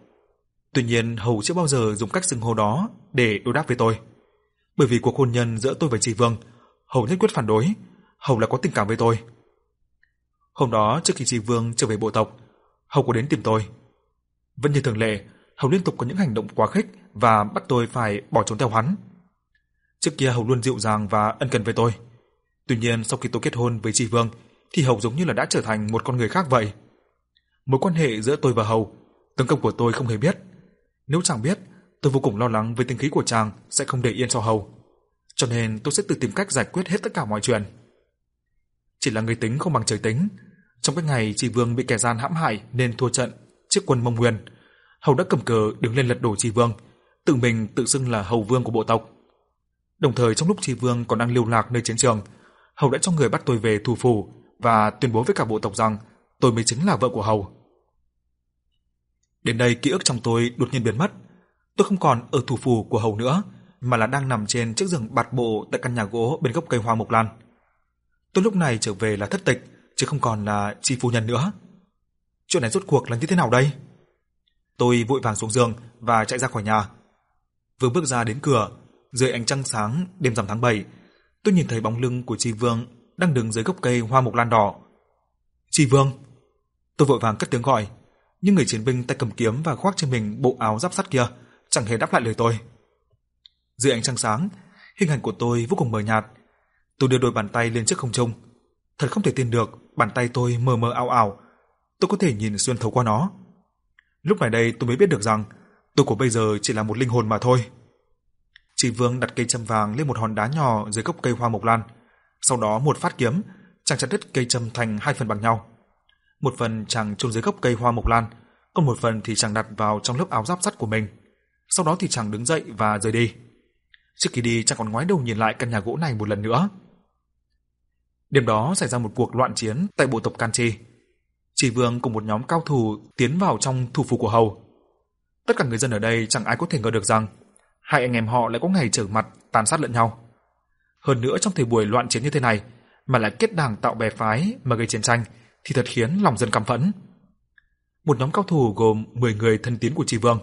Tuy nhiên Hầu chưa bao giờ dùng cách xưng hô đó để đối đáp với tôi. Bởi vì cuộc hôn nhân giữa tôi và chị Vương, Hầu nhất quyết phản đối, Hầu là có tình cảm với tôi. Hôm đó trước khi chị Vương trở về bộ tộc, Hầu có đến tìm tôi. Vẫn như thường lệ, Hầu liên tục có những hành động quá khích và bắt tôi phải bỏ trốn theo hắn. Trước kia Hầu luôn dịu dàng và ân cần với tôi. Tuy nhiên sau khi tôi kết hôn với chị Vương thì Hầu giống như là đã trở thành một con người khác vậy. Mối quan hệ giữa tôi và Hầu, tướng công của tôi không hề biết. Nếu chàng biết, tôi vô cùng lo lắng với tính khí của chàng sẽ không để yên cho hầu. Cho nên tôi sẽ tự tìm cách giải quyết hết tất cả mọi chuyện. Chỉ là người tính không bằng trời tính. Trong cái ngày Trì Vương bị kẻ gian hãm hại nên thua trận trước quân Mông Nguyên, Hầu đã cầm cờ đứng lên lật đổ Tri Vương, tự mình tự xưng là hầu vương của bộ tộc. Đồng thời trong lúc Tri Vương còn đang lưu lạc nơi chiến trường, Hầu đã cho người bắt tôi về thủ phủ và tuyên bố với cả bộ tộc rằng tôi mới chính là vợ của Hầu. Đến đây ký ức trong tôi đột nhiên biến mất. Tôi không còn ở thủ phủ của Hầu nữa, mà là đang nằm trên chiếc giường bạt bộ tại căn nhà gỗ bên gốc cây hoa mộc lan. Tôi lúc này trở về là thất tịch, chứ không còn là chi phu nhân nữa. Chuyện này rốt cuộc là như thế nào đây? Tôi vội vàng xuống giường và chạy ra khỏi nhà. Vừa bước ra đến cửa, dưới ánh trăng sáng đêm rằm tháng 7, tôi nhìn thấy bóng lưng của Tri Vương đang đứng dưới gốc cây hoa mộc lan đỏ. "Tri Vương!" Tôi vội vàng cất tiếng gọi, nhưng người chiến binh tay cầm kiếm và khoác trên mình bộ áo giáp sắt kia chẳng hề đáp lại lời tôi. Dưới ánh trăng sáng, hình ảnh của tôi vô cùng mờ nhạt. Tôi đưa đôi bàn tay lên trước không trung. Thật không thể tin được, bàn tay tôi mờ mờ ảo ảo, tôi có thể nhìn xuyên thấu qua nó. Lúc này đây tôi mới biết được rằng tôi của bây giờ chỉ là một linh hồn mà thôi. chị Vương đặt cây châm vàng lên một hòn đá nhỏ dưới gốc cây hoa mộc lan, sau đó một phát kiếm, chàng chặt đứt cây châm thành hai phần bằng nhau. Một phần chàng chôn dưới gốc cây hoa mộc lan, còn một phần thì chàng đặt vào trong lớp áo giáp sắt của mình. Sau đó thì chàng đứng dậy và rời đi. Trước khi đi chàng còn ngoái đầu nhìn lại căn nhà gỗ này một lần nữa. Đêm đó xảy ra một cuộc loạn chiến tại bộ tộc Canchi. Chỉ Vương cùng một nhóm cao thủ tiến vào trong thủ phủ của Hầu. Tất cả người dân ở đây chẳng ai có thể ngờ được rằng hai anh em họ lại có ngày trở mặt tàn sát lẫn nhau. Hơn nữa trong thời buổi loạn chiến như thế này mà lại kết đảng tạo bè phái mà gây chiến tranh thì thật khiến lòng dân căm phẫn. Một nhóm cao thủ gồm 10 người thân tín của Trì Vương,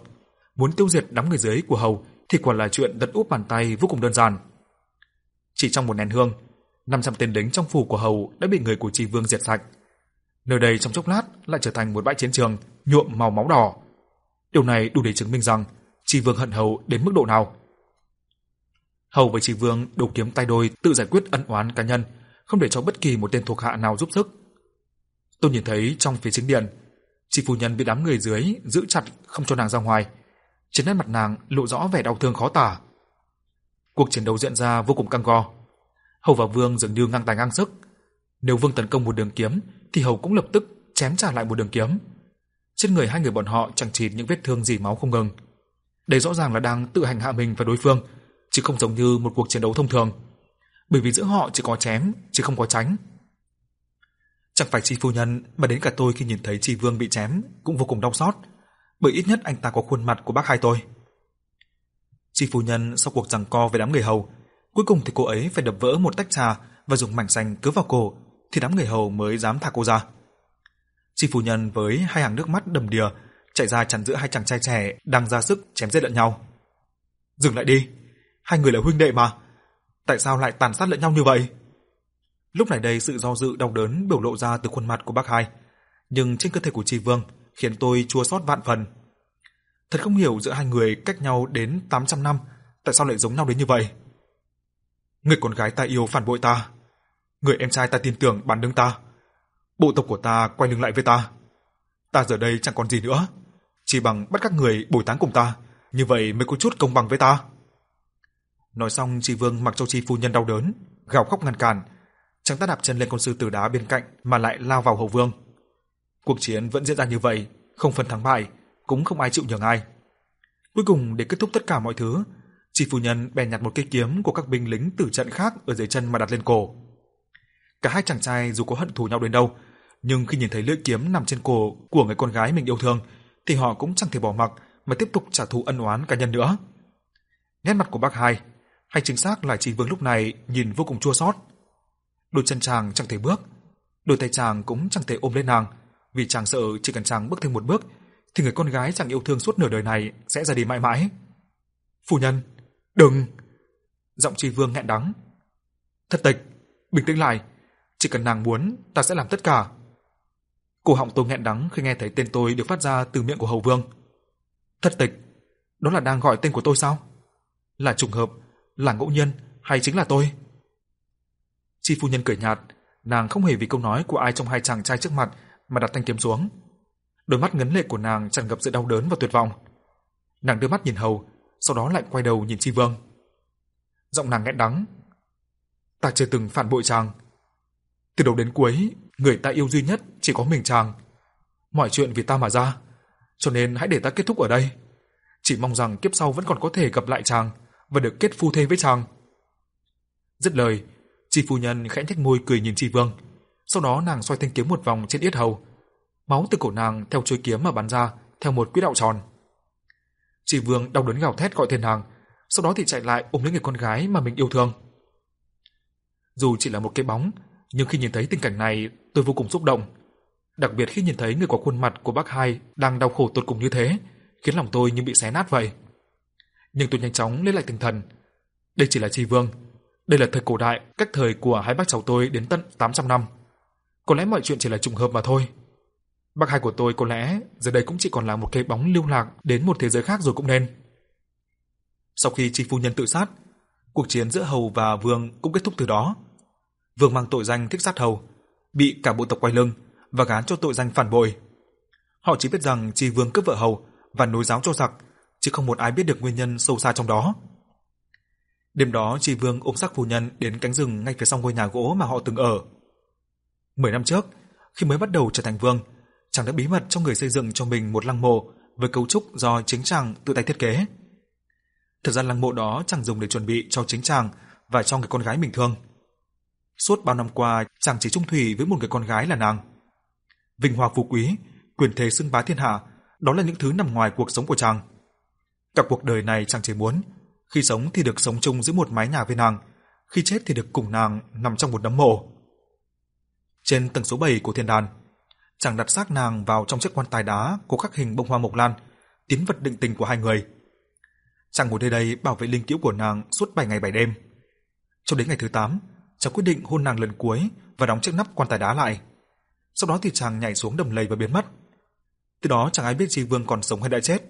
muốn tiêu diệt đám người dưới của Hầu thì quả là chuyện đất úp bàn tay vô cùng đơn giản. Chỉ trong một nén hương, 500 tên lính trong phủ của Hầu đã bị người của Trì Vương diệt sạch. Nơi đây trong chốc lát lại trở thành một bãi chiến trường nhuộm màu máu đỏ. Điều này đủ để chứng minh rằng Trì Vương hận Hầu đến mức độ nào. Hầu với Trì Vương đấu kiếm tay đôi tự giải quyết ân oán cá nhân, không để cho bất kỳ một tên thuộc hạ nào giúp sức. Tôi nhìn thấy trong phía chính điện, chị phu nhân bị đám người dưới giữ chặt không cho nàng ra ngoài. Trên nét mặt nàng lộ rõ vẻ đau thương khó tả. Cuộc chiến đấu diễn ra vô cùng căng go. Hầu và Vương dường như ngang tài ngang sức. Nếu Vương tấn công một đường kiếm thì Hầu cũng lập tức chém trả lại một đường kiếm. Trên người hai người bọn họ chẳng chịt những vết thương dỉ máu không ngừng. Đây rõ ràng là đang tự hành hạ mình và đối phương, chứ không giống như một cuộc chiến đấu thông thường. Bởi vì giữa họ chỉ có chém, chứ không có tránh. Chẳng phải Chi phu nhân mà đến cả tôi khi nhìn thấy Chi Vương bị chém cũng vô cùng đau xót, bởi ít nhất anh ta có khuôn mặt của bác hai tôi. Chi phu nhân sau cuộc giằng co với đám người hầu, cuối cùng thì cô ấy phải đập vỡ một tách trà và dùng mảnh xanh cứa vào cổ, thì đám người hầu mới dám thả cô ra. Chi phu nhân với hai hàng nước mắt đầm đìa chạy ra chắn giữa hai chàng trai trẻ đang ra sức chém giết lẫn nhau. Dừng lại đi, hai người là huynh đệ mà, tại sao lại tàn sát lẫn nhau như vậy? Lúc này đây sự do dự đau đớn biểu lộ ra từ khuôn mặt của bác hai, nhưng trên cơ thể của trì Vương khiến tôi chua xót vạn phần. Thật không hiểu giữa hai người cách nhau đến 800 năm, tại sao lại giống nhau đến như vậy? Người con gái ta yêu phản bội ta, người em trai ta tin tưởng bán đứng ta, bộ tộc của ta quay lưng lại với ta. Ta giờ đây chẳng còn gì nữa, chỉ bằng bắt các người bồi táng cùng ta, như vậy mới có chút công bằng với ta. Nói xong, trì Vương mặc cho trì phu nhân đau đớn, gào khóc ngăn cản, chàng ta đạp chân lên con sư tử đá bên cạnh mà lại lao vào hầu vương. Cuộc chiến vẫn diễn ra như vậy, không phân thắng bại, cũng không ai chịu nhường ai. Cuối cùng để kết thúc tất cả mọi thứ, chỉ phu nhân bèn nhặt một cây kiếm của các binh lính tử trận khác ở dưới chân mà đặt lên cổ. Cả hai chàng trai dù có hận thù nhau đến đâu, nhưng khi nhìn thấy lưỡi kiếm nằm trên cổ của người con gái mình yêu thương, thì họ cũng chẳng thể bỏ mặc mà tiếp tục trả thù ân oán cá nhân nữa. Nét mặt của bác hai, hay chính xác là chỉ Vương lúc này nhìn vô cùng chua xót. Đôi chân chàng chẳng thể bước, đôi tay chàng cũng chẳng thể ôm lên nàng, vì chàng sợ chỉ cần chàng bước thêm một bước thì người con gái chàng yêu thương suốt nửa đời này sẽ ra đi mãi mãi. Phu nhân, đừng! Giọng Tri Vương nghẹn đắng. Thất tịch, bình tĩnh lại, chỉ cần nàng muốn, ta sẽ làm tất cả. Cổ họng tôi nghẹn đắng khi nghe thấy tên tôi được phát ra từ miệng của Hầu Vương. Thất tịch, đó là đang gọi tên của tôi sao? Là trùng hợp, là ngẫu nhiên hay chính là tôi? Chi phu nhân cười nhạt, nàng không hề vì câu nói của ai trong hai chàng trai trước mặt mà đặt thanh kiếm xuống. Đôi mắt ngấn lệ của nàng tràn ngập sự đau đớn và tuyệt vọng. Nàng đưa mắt nhìn Hầu, sau đó lại quay đầu nhìn Chi Vương. Giọng nàng nghẹn đắng. Ta chưa từng phản bội chàng. Từ đầu đến cuối, người ta yêu duy nhất chỉ có mình chàng. Mọi chuyện vì ta mà ra. cho nên hãy để ta kết thúc ở đây. Chỉ mong rằng kiếp sau vẫn còn có thể gặp lại chàng và được kết phu thê với chàng. Dứt lời, Chi phu nhân khẽ nhếch môi cười nhìn Chi Vương, sau đó nàng xoay thanh kiếm một vòng trên yết hầu. Máu từ cổ nàng theo chuôi kiếm mà bắn ra theo một quỹ đạo tròn. Chi Vương đau đớn gào thét gọi tên nàng, sau đó thì chạy lại ôm lấy người con gái mà mình yêu thương. Dù chỉ là một cái bóng, nhưng khi nhìn thấy tình cảnh này, tôi vô cùng xúc động. Đặc biệt khi nhìn thấy người có khuôn mặt của bác hai đang đau khổ tột cùng như thế, khiến lòng tôi như bị xé nát vậy. Nhưng tôi nhanh chóng lấy lại tinh thần. Đây chỉ là Chi Vương, đây là thời cổ đại, cách thời của hai bác cháu tôi đến tận 800 năm. Có lẽ mọi chuyện chỉ là trùng hợp mà thôi. Bác hai của tôi có lẽ giờ đây cũng chỉ còn là một cái bóng lưu lạc đến một thế giới khác rồi cũng nên. Sau khi Chi phu nhân tự sát, cuộc chiến giữa hầu và vương cũng kết thúc từ đó. Vương mang tội danh thích sát hầu, bị cả bộ tộc quay lưng và gán cho tội danh phản bội. Họ chỉ biết rằng Chi vương cướp vợ hầu và nối giáo cho giặc, chứ không một ai biết được nguyên nhân sâu xa trong đó. Đêm đó tri Vương ôm xác phu nhân đến cánh rừng ngay phía sau ngôi nhà gỗ mà họ từng ở. Mười năm trước, khi mới bắt đầu trở thành vương, chàng đã bí mật cho người xây dựng cho mình một lăng mộ với cấu trúc do chính chàng tự tay thiết kế. Thật ra lăng mộ đó chàng dùng để chuẩn bị cho chính chàng và cho người con gái mình thương. Suốt bao năm qua, chàng chỉ chung thủy với một người con gái là nàng. Vinh hoa phú quý, quyền thế xưng bá thiên hạ, đó là những thứ nằm ngoài cuộc sống của chàng. Cả cuộc đời này chàng chỉ muốn khi sống thì được sống chung giữa một mái nhà với nàng, khi chết thì được cùng nàng nằm trong một đám mộ. Trên tầng số 7 của thiên đàn, chàng đặt xác nàng vào trong chiếc quan tài đá có khắc hình bông hoa mộc lan, tín vật định tình của hai người. Chàng ngồi đây đây bảo vệ linh cữu của nàng suốt 7 ngày 7 đêm. Cho đến ngày thứ 8, chàng quyết định hôn nàng lần cuối và đóng chiếc nắp quan tài đá lại. Sau đó thì chàng nhảy xuống đầm lầy và biến mất. Từ đó chẳng ai biết Tri Vương còn sống hay đã chết,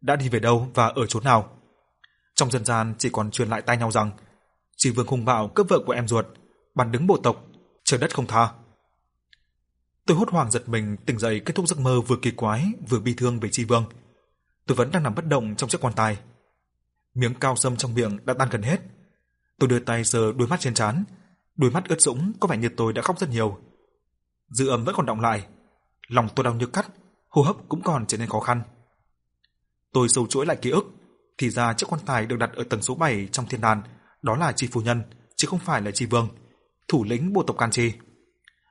đã đi về đâu và ở chỗ nào. Trong dân gian chỉ còn truyền lại tai nhau rằng Tri Vương hung bạo cướp vợ của em ruột, bắn đứng bộ tộc, trời đất không tha. Tôi hốt hoảng giật mình tỉnh dậy kết thúc giấc mơ vừa kỳ quái vừa bi thương về Tri Vương. Tôi vẫn đang nằm bất động trong chiếc quan tài. Miếng cao sâm trong miệng đã tan gần hết. Tôi đưa tay sờ đôi mắt trên trán, đôi mắt ướt sũng có vẻ như tôi đã khóc rất nhiều. Dư âm vẫn còn động lại, lòng tôi đau như cắt, hô hấp cũng còn trở nên khó khăn. Tôi sâu chuỗi lại ký ức, thì ra chiếc quan tài được đặt ở tầng số 7 trong thiên đàn, đó là Chi phu nhân, chứ không phải là Chi vương, thủ lĩnh bộ tộc Can Chi.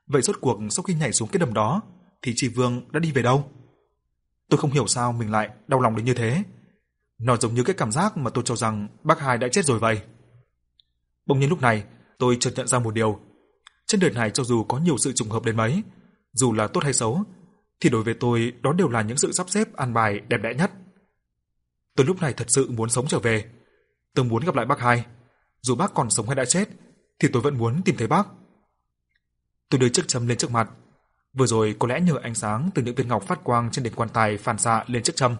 Vậy rốt cuộc sau khi nhảy xuống cái đầm đó, thì Chi vương đã đi về đâu? Tôi không hiểu sao mình lại đau lòng đến như thế. Nó giống như cái cảm giác mà tôi cho rằng bác hai đã chết rồi vậy. Bỗng nhiên lúc này, tôi chợt nhận ra một điều. Trên đời này cho dù có nhiều sự trùng hợp đến mấy, dù là tốt hay xấu, thì đối với tôi đó đều là những sự sắp xếp an bài đẹp đẽ nhất. Tôi lúc này thật sự muốn sống trở về. Tôi muốn gặp lại bác hai. Dù bác còn sống hay đã chết, thì tôi vẫn muốn tìm thấy bác. Tôi đưa chiếc châm lên trước mặt. Vừa rồi có lẽ nhờ ánh sáng từ những viên ngọc phát quang trên đỉnh quan tài phản xạ lên chiếc châm,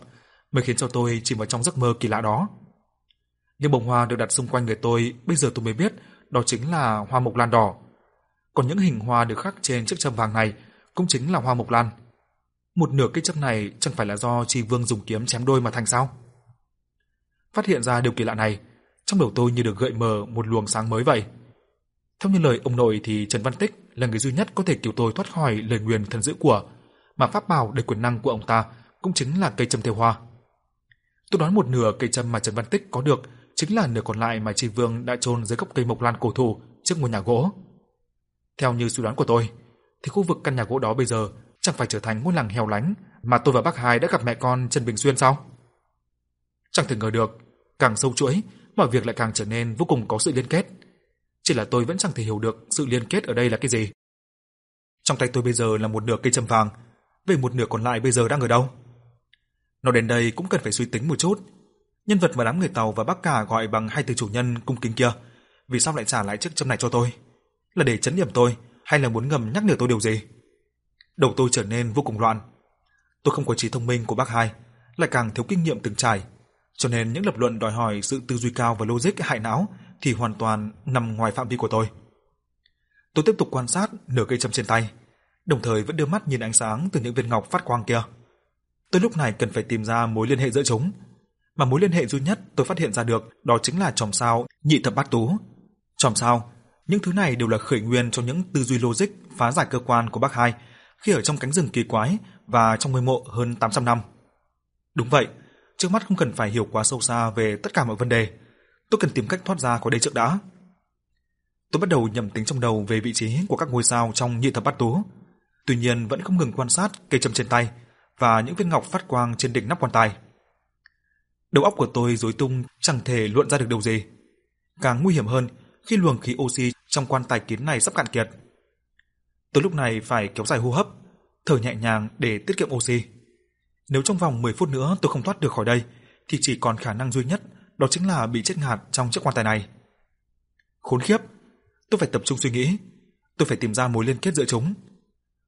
mới khiến cho tôi chìm vào trong giấc mơ kỳ lạ đó. Những bông hoa được đặt xung quanh người tôi, bây giờ tôi mới biết đó chính là hoa mộc lan đỏ. Còn những hình hoa được khắc trên chiếc châm vàng này cũng chính là hoa mộc lan. Một nửa cây châm này chẳng phải là do Tri Vương dùng kiếm chém đôi mà thành sao? Phát hiện ra điều kỳ lạ này, trong đầu tôi như được gợi mở một luồng sáng mới vậy. Theo như lời ông nội thì Trần Văn Tích là người duy nhất có thể cứu tôi thoát khỏi lời nguyền thần dữ của, mà pháp bảo đầy quyền năng của ông ta cũng chính là cây châm theo hoa. Tôi đoán một nửa cây châm mà Trần Văn Tích có được chính là nửa còn lại mà Tri Vương đã chôn dưới gốc cây mộc lan cổ thụ trước ngôi nhà gỗ. Theo như suy đoán của tôi, thì khu vực căn nhà gỗ đó bây giờ chẳng phải trở thành ngôi làng hẻo lánh mà tôi và bác Hai đã gặp mẹ con Trần Bình Xuyên sao? Chẳng thể ngờ được, càng sâu chuỗi, mọi việc lại càng trở nên vô cùng có sự liên kết. Chỉ là tôi vẫn chẳng thể hiểu được sự liên kết ở đây là cái gì. Trong tay tôi bây giờ là một nửa cây châm vàng, về một nửa còn lại bây giờ đang ở đâu? nó đến đây cũng cần phải suy tính một chút. Nhân vật mà đám người Tàu và bác Cả gọi bằng hai từ chủ nhân cung kính kia, vì sao lại trả lại chiếc châm này cho tôi? Là để chấn điểm tôi hay là muốn ngầm nhắc nhở tôi điều gì? Đầu tôi trở nên vô cùng loạn. Tôi không có trí thông minh của bác hai, lại càng thiếu kinh nghiệm từng trải, cho nên những lập luận đòi hỏi sự tư duy cao và logic hại não thì hoàn toàn nằm ngoài phạm vi của tôi. Tôi tiếp tục quan sát nửa cây châm trên tay, đồng thời vẫn đưa mắt nhìn ánh sáng từ những viên ngọc phát quang kia. Tôi lúc này cần phải tìm ra mối liên hệ giữa chúng, mà mối liên hệ duy nhất tôi phát hiện ra được đó chính là chòm sao nhị thập bát tú. Chòm sao, những thứ này đều là khởi nguyên cho những tư duy logic phá giải cơ quan của bác hai khi ở trong cánh rừng kỳ quái và trong ngôi mộ hơn 800 năm. Đúng vậy, trước mắt không cần phải hiểu quá sâu xa về tất cả mọi vấn đề. Tôi cần tìm cách thoát ra khỏi đây trước đã. Tôi bắt đầu nhầm tính trong đầu về vị trí của các ngôi sao trong nhị thập bát tú. Tuy nhiên vẫn không ngừng quan sát cây châm trên tay và những viên ngọc phát quang trên đỉnh nắp quan tài. Đầu óc của tôi rối tung chẳng thể luận ra được điều gì. Càng nguy hiểm hơn khi luồng khí oxy trong quan tài kín này sắp cạn kiệt. Tôi lúc này phải kéo dài hô hấp, thở nhẹ nhàng để tiết kiệm oxy. Nếu trong vòng 10 phút nữa tôi không thoát được khỏi đây thì chỉ còn khả năng duy nhất đó chính là bị chết ngạt trong chiếc quan tài này. Khốn khiếp, tôi phải tập trung suy nghĩ, tôi phải tìm ra mối liên kết giữa chúng.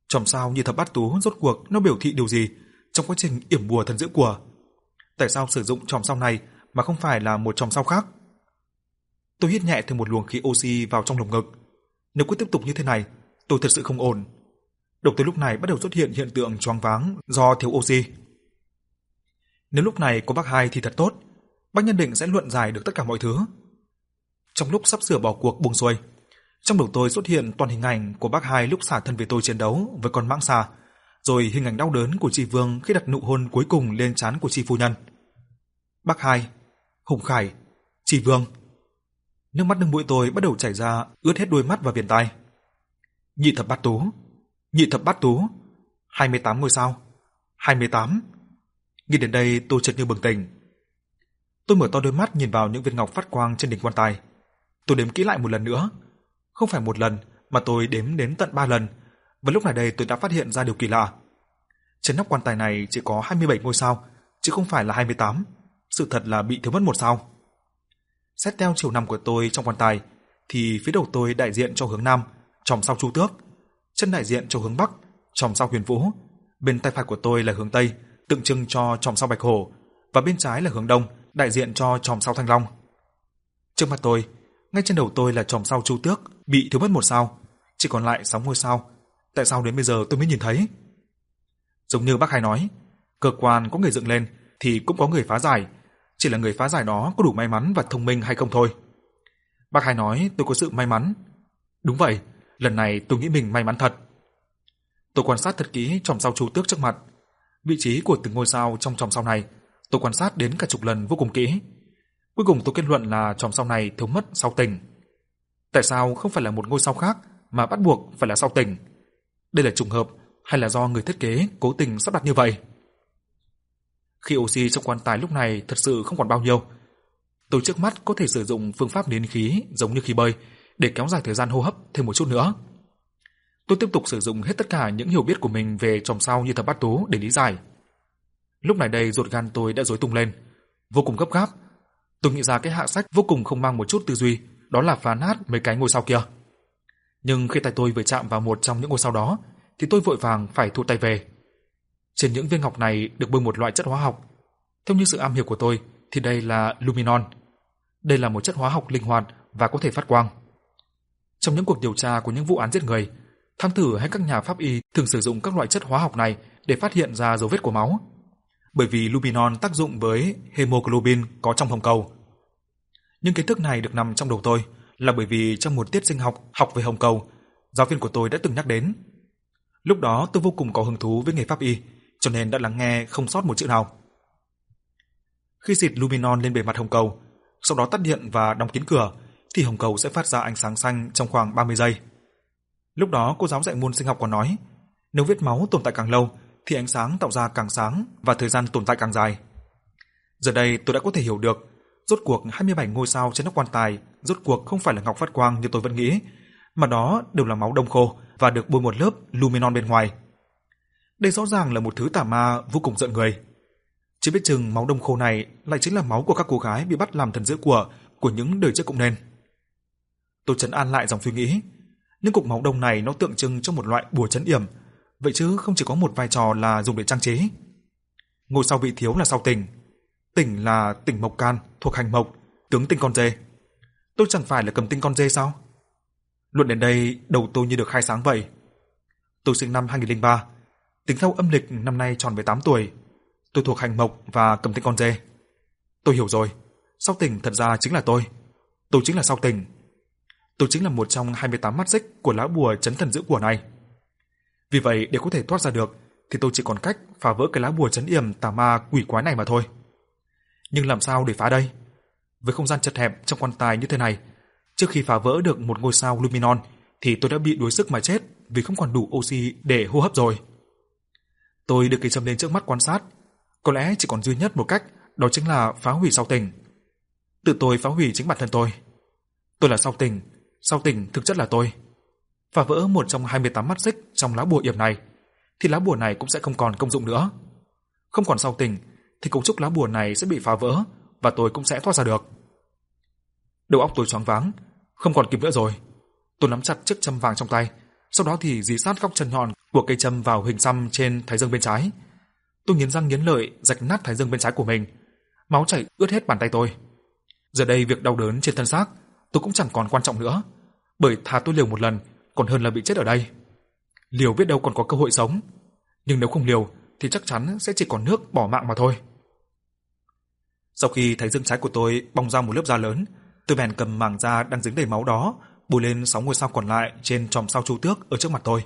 Chòm sao như thập bát tú rốt cuộc nó biểu thị điều gì trong quá trình yểm bùa thần dữ của? Tại sao sử dụng chòm sao này mà không phải là một chòm sao khác? Tôi hít nhẹ thêm một luồng khí oxy vào trong lồng ngực. Nếu cứ tiếp tục như thế này, tôi thật sự không ổn. Đầu tới lúc này bắt đầu xuất hiện hiện tượng choáng váng do thiếu oxy. Nếu lúc này có bác hai thì thật tốt, bác nhân định sẽ luận giải được tất cả mọi thứ. Trong lúc sắp sửa bỏ cuộc buông xuôi, trong đầu tôi xuất hiện toàn hình ảnh của bác hai lúc xả thân về tôi chiến đấu với con mãng xà, rồi hình ảnh đau đớn của chị Vương khi đặt nụ hôn cuối cùng lên trán của chị phu nhân. Bác hai, Hùng Khải, chị Vương. Nước mắt nước mũi tôi bắt đầu chảy ra, ướt hết đôi mắt và viền tai. Nhị thập bát tú, nhị thập bát tú, 28 ngôi sao, 28. Nghĩ đến đây tôi chợt như bừng tỉnh. Tôi mở to đôi mắt nhìn vào những viên ngọc phát quang trên đỉnh quan tài. Tôi đếm kỹ lại một lần nữa. Không phải một lần, mà tôi đếm đến tận ba lần. Và lúc này đây tôi đã phát hiện ra điều kỳ lạ. Trên nóc quan tài này chỉ có 27 ngôi sao, chứ không phải là 28. Sự thật là bị thiếu mất một sao. Xét theo chiều nằm của tôi trong quan tài, thì phía đầu tôi đại diện cho hướng Nam, trong sao Chu Tước. Chân đại diện cho hướng Bắc, trong sao Huyền Vũ. Bên tay phải của tôi là hướng Tây, tượng trưng cho chòm sao Bạch Hổ. Và bên trái là hướng Đông, đại diện cho chòm sao Thanh Long. Trước mặt tôi, ngay trên đầu tôi là chòm sao Chu Tước, bị thiếu mất một sao, chỉ còn lại 6 ngôi sao. Tại sao đến bây giờ tôi mới nhìn thấy? Giống như bác hải nói, cơ quan có người dựng lên thì cũng có người phá giải, chỉ là người phá giải đó có đủ may mắn và thông minh hay không thôi. Bác hải nói tôi có sự may mắn. Đúng vậy, lần này tôi nghĩ mình may mắn thật. Tôi quan sát thật kỹ chòm sao Chu Tước trước mặt. Vị trí của từng ngôi sao trong chòm sao này, tôi quan sát đến cả chục lần vô cùng kỹ. Cuối cùng tôi kết luận là chòm sao này thiếu mất sao tình. Tại sao không phải là một ngôi sao khác mà bắt buộc phải là sao tình? Đây là trùng hợp hay là do người thiết kế cố tình sắp đặt như vậy? Khi oxy trong quan tài lúc này thật sự không còn bao nhiêu, tôi trước mắt có thể sử dụng phương pháp nén khí giống như khi bơi để kéo dài thời gian hô hấp thêm một chút nữa. Tôi tiếp tục sử dụng hết tất cả những hiểu biết của mình về chòm sao như thập bát tố để lý giải. Lúc này đây ruột gan tôi đã rối tung lên, vô cùng gấp gáp Tôi nghĩ ra cái hạ sách vô cùng không mang một chút tư duy, đó là phá nát mấy cái ngôi sao kia. Nhưng khi tay tôi vừa chạm vào một trong những ngôi sao đó, thì tôi vội vàng phải thu tay về. Trên những viên ngọc này được bôi một loại chất hóa học. Theo như sự am hiểu của tôi, thì đây là luminon. Đây là một chất hóa học linh hoạt và có thể phát quang. Trong những cuộc điều tra của những vụ án giết người, thám tử hay các nhà pháp y thường sử dụng các loại chất hóa học này để phát hiện ra dấu vết của máu bởi vì luminol tác dụng với hemoglobin có trong hồng cầu. Nhưng kiến thức này được nằm trong đầu tôi là bởi vì trong một tiết sinh học học về hồng cầu, giáo viên của tôi đã từng nhắc đến. Lúc đó tôi vô cùng có hứng thú với nghề pháp y, cho nên đã lắng nghe không sót một chữ nào. Khi xịt luminon lên bề mặt hồng cầu, sau đó tắt điện và đóng kín cửa, thì hồng cầu sẽ phát ra ánh sáng xanh trong khoảng 30 giây. Lúc đó cô giáo dạy môn sinh học còn nói, nếu vết máu tồn tại càng lâu thì ánh sáng tạo ra càng sáng và thời gian tồn tại càng dài. Giờ đây tôi đã có thể hiểu được, rốt cuộc 27 ngôi sao trên nóc quan tài rốt cuộc không phải là ngọc phát quang như tôi vẫn nghĩ, mà đó đều là máu đông khô và được bôi một lớp luminon bên ngoài. Đây rõ ràng là một thứ tà ma vô cùng giận người. Chỉ biết chừng máu đông khô này lại chính là máu của các cô gái bị bắt làm thần dữ của của những đời trước cũng nên. Tôi trấn an lại dòng suy nghĩ, những cục máu đông này nó tượng trưng cho một loại bùa chấn yểm vậy chứ không chỉ có một vai trò là dùng để trang trí. ngồi sau vị thiếu là sau tỉnh, tỉnh là tỉnh mộc can thuộc hành mộc, tướng tinh con dê. Tôi chẳng phải là cầm tinh con dê sao? Luận đến đây, đầu tôi như được khai sáng vậy. Tôi sinh năm 2003, tính theo âm lịch năm nay tròn 18 tuổi. Tôi thuộc hành mộc và cầm tinh con dê. Tôi hiểu rồi, sau tỉnh thật ra chính là tôi. Tôi chính là sau tỉnh. Tôi chính là một trong 28 mắt xích của lá bùa chấn thần giữ của này. Vì vậy để có thể thoát ra được thì tôi chỉ còn cách phá vỡ cái lá bùa chấn yểm tà ma quỷ quái này mà thôi. Nhưng làm sao để phá đây? Với không gian chật hẹp trong quan tài như thế này, trước khi phá vỡ được một ngôi sao Luminon thì tôi đã bị đuối sức mà chết vì không còn đủ oxy để hô hấp rồi. Tôi đưa cây châm lên trước mắt quan sát, có lẽ chỉ còn duy nhất một cách, đó chính là phá hủy sau tình. Tự tôi phá hủy chính bản thân tôi. Tôi là sau tình, sau tỉnh thực chất là tôi. Phá vỡ một trong 28 mắt xích trong lá bùa yểm này, thì lá bùa này cũng sẽ không còn công dụng nữa. Không còn sau tỉnh thì cấu trúc lá bùa này sẽ bị phá vỡ và tôi cũng sẽ thoát ra được. Đầu óc tôi choáng váng, không còn kịp nữa rồi. Tôi nắm chặt chiếc châm vàng trong tay, sau đó thì dí sát góc chân nhọn của cây châm vào hình xăm trên thái dương bên trái. Tôi nghiến răng nghiến lợi rạch nát thái dương bên trái của mình, máu chảy ướt hết bàn tay tôi. Giờ đây việc đau đớn trên thân xác tôi cũng chẳng còn quan trọng nữa, bởi thà tôi liều một lần còn hơn là bị chết ở đây. Liều biết đâu còn có cơ hội sống, nhưng nếu không liều thì chắc chắn sẽ chỉ còn nước bỏ mạng mà thôi. Sau khi thấy dương trái của tôi bong ra một lớp da lớn, tôi bèn cầm mảng da đang dính đầy máu đó, bù lên sáu ngôi sao còn lại trên chòm sao chu tước ở trước mặt tôi.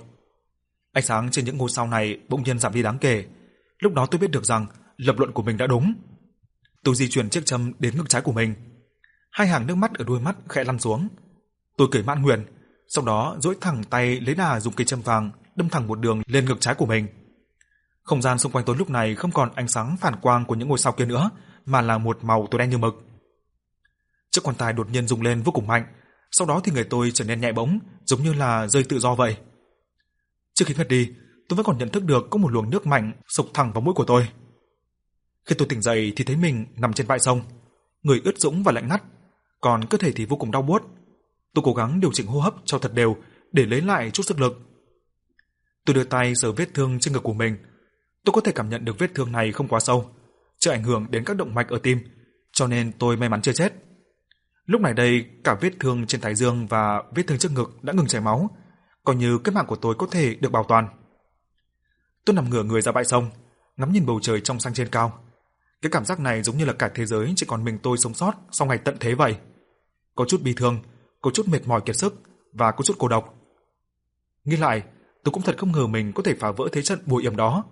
Ánh sáng trên những ngôi sao này bỗng nhiên giảm đi đáng kể. Lúc đó tôi biết được rằng lập luận của mình đã đúng. Tôi di chuyển chiếc châm đến ngực trái của mình. Hai hàng nước mắt ở đuôi mắt khẽ lăn xuống. Tôi cười mãn nguyện, sau đó duỗi thẳng tay lấy đà dùng cây châm vàng đâm thẳng một đường lên ngực trái của mình. Không gian xung quanh tôi lúc này không còn ánh sáng phản quang của những ngôi sao kia nữa, mà là một màu tối đen như mực. Chiếc quan tài đột nhiên rung lên vô cùng mạnh, sau đó thì người tôi trở nên nhẹ bỗng, giống như là rơi tự do vậy. Trước khi ngất đi, tôi vẫn còn nhận thức được có một luồng nước mạnh sộc thẳng vào mũi của tôi. Khi tôi tỉnh dậy thì thấy mình nằm trên bãi sông, người ướt sũng và lạnh ngắt, còn cơ thể thì vô cùng đau buốt. Tôi cố gắng điều chỉnh hô hấp cho thật đều để lấy lại chút sức lực. Tôi đưa tay sờ vết thương trên ngực của mình. Tôi có thể cảm nhận được vết thương này không quá sâu, chưa ảnh hưởng đến các động mạch ở tim, cho nên tôi may mắn chưa chết. Lúc này đây, cả vết thương trên thái dương và vết thương trước ngực đã ngừng chảy máu, coi như cái mạng của tôi có thể được bảo toàn. Tôi nằm ngửa người ra bãi sông, ngắm nhìn bầu trời trong xanh trên cao. Cái cảm giác này giống như là cả thế giới chỉ còn mình tôi sống sót sau ngày tận thế vậy. Có chút bi thương, có chút mệt mỏi kiệt sức và có chút cô độc. Nghĩ lại, tôi cũng thật không ngờ mình có thể phá vỡ thế trận bùi yểm đó.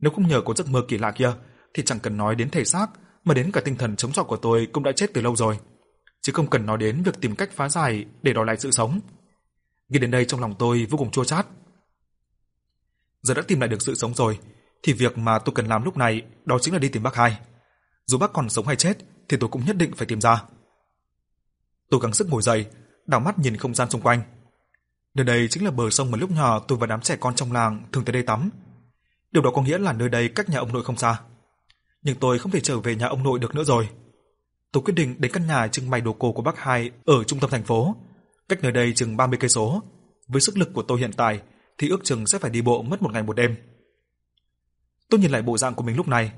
Nếu không nhờ có giấc mơ kỳ lạ kia, thì chẳng cần nói đến thể xác, mà đến cả tinh thần chống chọi của tôi cũng đã chết từ lâu rồi. Chứ không cần nói đến việc tìm cách phá giải để đòi lại sự sống. Nghĩ đến đây trong lòng tôi vô cùng chua chát. Giờ đã tìm lại được sự sống rồi, thì việc mà tôi cần làm lúc này đó chính là đi tìm bác hai. Dù bác còn sống hay chết thì tôi cũng nhất định phải tìm ra. Tôi gắng sức ngồi dậy, đảo mắt nhìn không gian xung quanh. Nơi đây chính là bờ sông mà lúc nhỏ tôi và đám trẻ con trong làng thường tới đây tắm. Điều đó có nghĩa là nơi đây cách nhà ông nội không xa. Nhưng tôi không thể trở về nhà ông nội được nữa rồi. Tôi quyết định đến căn nhà trưng bày đồ cổ của bác hai ở trung tâm thành phố, cách nơi đây chừng 30 cây số. Với sức lực của tôi hiện tại thì ước chừng sẽ phải đi bộ mất một ngày một đêm. Tôi nhìn lại bộ dạng của mình lúc này,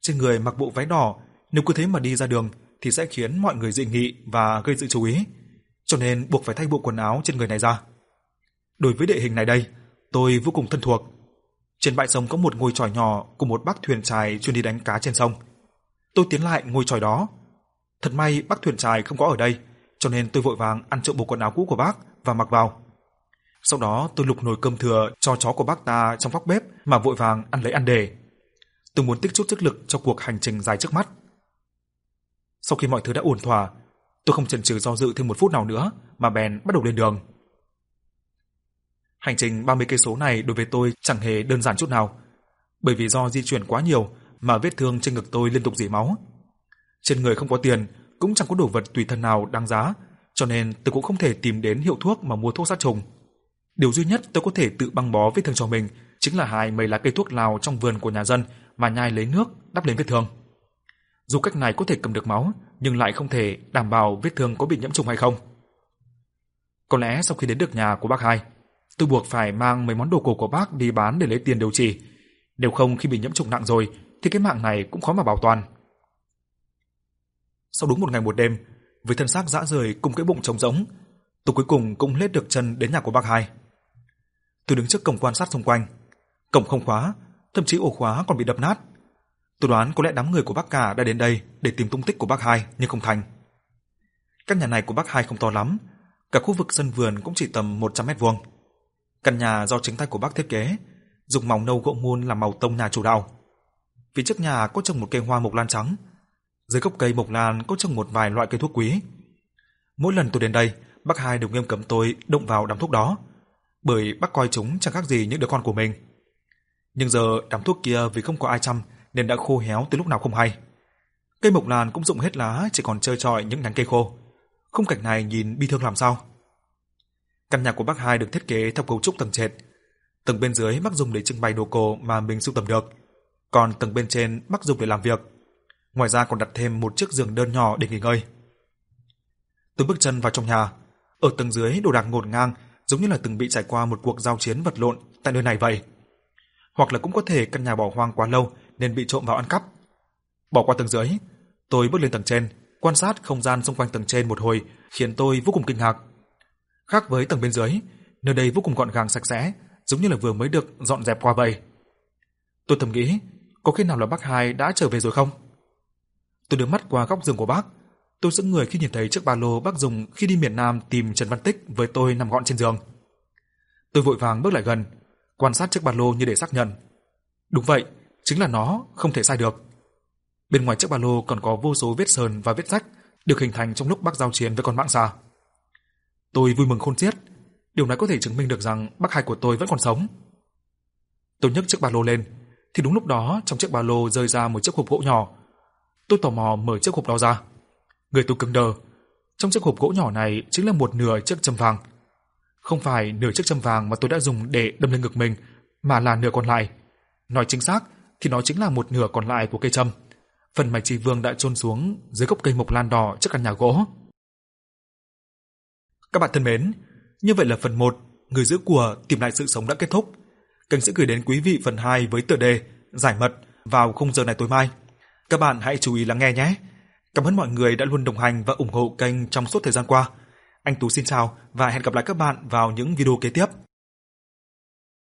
trên người mặc bộ váy đỏ, nếu cứ thế mà đi ra đường thì sẽ khiến mọi người dị nghị và gây sự chú ý, cho nên buộc phải thay bộ quần áo trên người này ra. Đối với địa hình này đây, tôi vô cùng thân thuộc. Trên bãi sông có một ngôi tròi nhỏ của một bác thuyền trài chuyên đi đánh cá trên sông. Tôi tiến lại ngôi tròi đó. Thật may bác thuyền trài không có ở đây, cho nên tôi vội vàng ăn trộm bộ quần áo cũ của bác và mặc vào. Sau đó tôi lục nồi cơm thừa cho chó của bác ta trong góc bếp mà vội vàng ăn lấy ăn để. Tôi muốn tích chút sức lực cho cuộc hành trình dài trước mắt. Sau khi mọi thứ đã ổn thỏa, tôi không chần chừ do dự thêm một phút nào nữa mà bèn bắt đầu lên đường. Hành trình 30 cây số này đối với tôi chẳng hề đơn giản chút nào, bởi vì do di chuyển quá nhiều mà vết thương trên ngực tôi liên tục rỉ máu. Trên người không có tiền, cũng chẳng có đồ vật tùy thân nào đáng giá, cho nên tôi cũng không thể tìm đến hiệu thuốc mà mua thuốc sát trùng. Điều duy nhất tôi có thể tự băng bó vết thương cho mình chính là hái mấy lá cây thuốc lào trong vườn của nhà dân mà nhai lấy nước đắp lên vết thương. Dù cách này có thể cầm được máu, nhưng lại không thể đảm bảo vết thương có bị nhiễm trùng hay không. Có lẽ sau khi đến được nhà của bác hai, tôi buộc phải mang mấy món đồ cổ của bác đi bán để lấy tiền điều trị. Nếu không khi bị nhiễm trùng nặng rồi thì cái mạng này cũng khó mà bảo toàn. Sau đúng một ngày một đêm, với thân xác dã rời cùng cái bụng trống rỗng, tôi cuối cùng cũng lết được chân đến nhà của bác hai. Tôi đứng trước cổng quan sát xung quanh. Cổng không khóa, thậm chí ổ khóa còn bị đập nát. Tôi đoán có lẽ đám người của bác cả đã đến đây để tìm tung tích của bác hai nhưng không thành. Căn nhà này của bác hai không to lắm, cả khu vực sân vườn cũng chỉ tầm 100 mét vuông. Căn nhà do chính tay của bác thiết kế, dùng màu nâu gỗ mun làm màu tông nhà chủ đạo. Phía trước nhà có trồng một cây hoa mộc lan trắng. Dưới gốc cây mộc lan có trồng một vài loại cây thuốc quý. Mỗi lần tôi đến đây, bác hai đều nghiêm cấm tôi động vào đám thuốc đó, bởi bác coi chúng chẳng khác gì những đứa con của mình. Nhưng giờ đám thuốc kia vì không có ai chăm nên đã khô héo từ lúc nào không hay. Cây mộc lan cũng rụng hết lá, chỉ còn trơ trọi những nhánh cây khô. Khung cảnh này nhìn bi thương làm sao. Căn nhà của bác hai được thiết kế theo cấu trúc tầng trệt. Tầng bên dưới bác dùng để trưng bày đồ cổ mà mình sưu tầm được, còn tầng bên trên bác dùng để làm việc. Ngoài ra còn đặt thêm một chiếc giường đơn nhỏ để nghỉ ngơi. Tôi bước chân vào trong nhà, ở tầng dưới đồ đạc ngổn ngang, giống như là từng bị trải qua một cuộc giao chiến vật lộn tại nơi này vậy. Hoặc là cũng có thể căn nhà bỏ hoang quá lâu nên bị trộm vào ăn cắp. Bỏ qua tầng dưới, tôi bước lên tầng trên, quan sát không gian xung quanh tầng trên một hồi, khiến tôi vô cùng kinh ngạc. Khác với tầng bên dưới, nơi đây vô cùng gọn gàng sạch sẽ, giống như là vừa mới được dọn dẹp qua vậy. Tôi thầm nghĩ, có khi nào là bác hai đã trở về rồi không? Tôi đưa mắt qua góc giường của bác, tôi sững người khi nhìn thấy chiếc ba lô bác dùng khi đi miền Nam tìm Trần Văn Tích với tôi nằm gọn trên giường. Tôi vội vàng bước lại gần, quan sát chiếc ba lô như để xác nhận. Đúng vậy, chính là nó, không thể sai được. Bên ngoài chiếc ba lô còn có vô số vết sờn và vết rách được hình thành trong lúc bác giao chiến với con mạng xà. Tôi vui mừng khôn xiết, điều này có thể chứng minh được rằng bác hai của tôi vẫn còn sống. Tôi nhấc chiếc ba lô lên, thì đúng lúc đó trong chiếc ba lô rơi ra một chiếc hộp gỗ nhỏ. Tôi tò mò mở chiếc hộp đó ra. Người tôi cứng đờ. Trong chiếc hộp gỗ nhỏ này chính là một nửa chiếc châm vàng. Không phải nửa chiếc châm vàng mà tôi đã dùng để đâm lên ngực mình, mà là nửa còn lại. Nói chính xác thì nó chính là một nửa còn lại của cây châm. Phần mạch chi vương đã chôn xuống dưới gốc cây mộc lan đỏ trước căn nhà gỗ. Các bạn thân mến, như vậy là phần 1, người giữ của tìm lại sự sống đã kết thúc. Kênh sẽ gửi đến quý vị phần 2 với tựa đề Giải mật vào khung giờ này tối mai. Các bạn hãy chú ý lắng nghe nhé. Cảm ơn mọi người đã luôn đồng hành và ủng hộ kênh trong suốt thời gian qua. Anh Tú xin chào và hẹn gặp lại các bạn vào những video kế tiếp.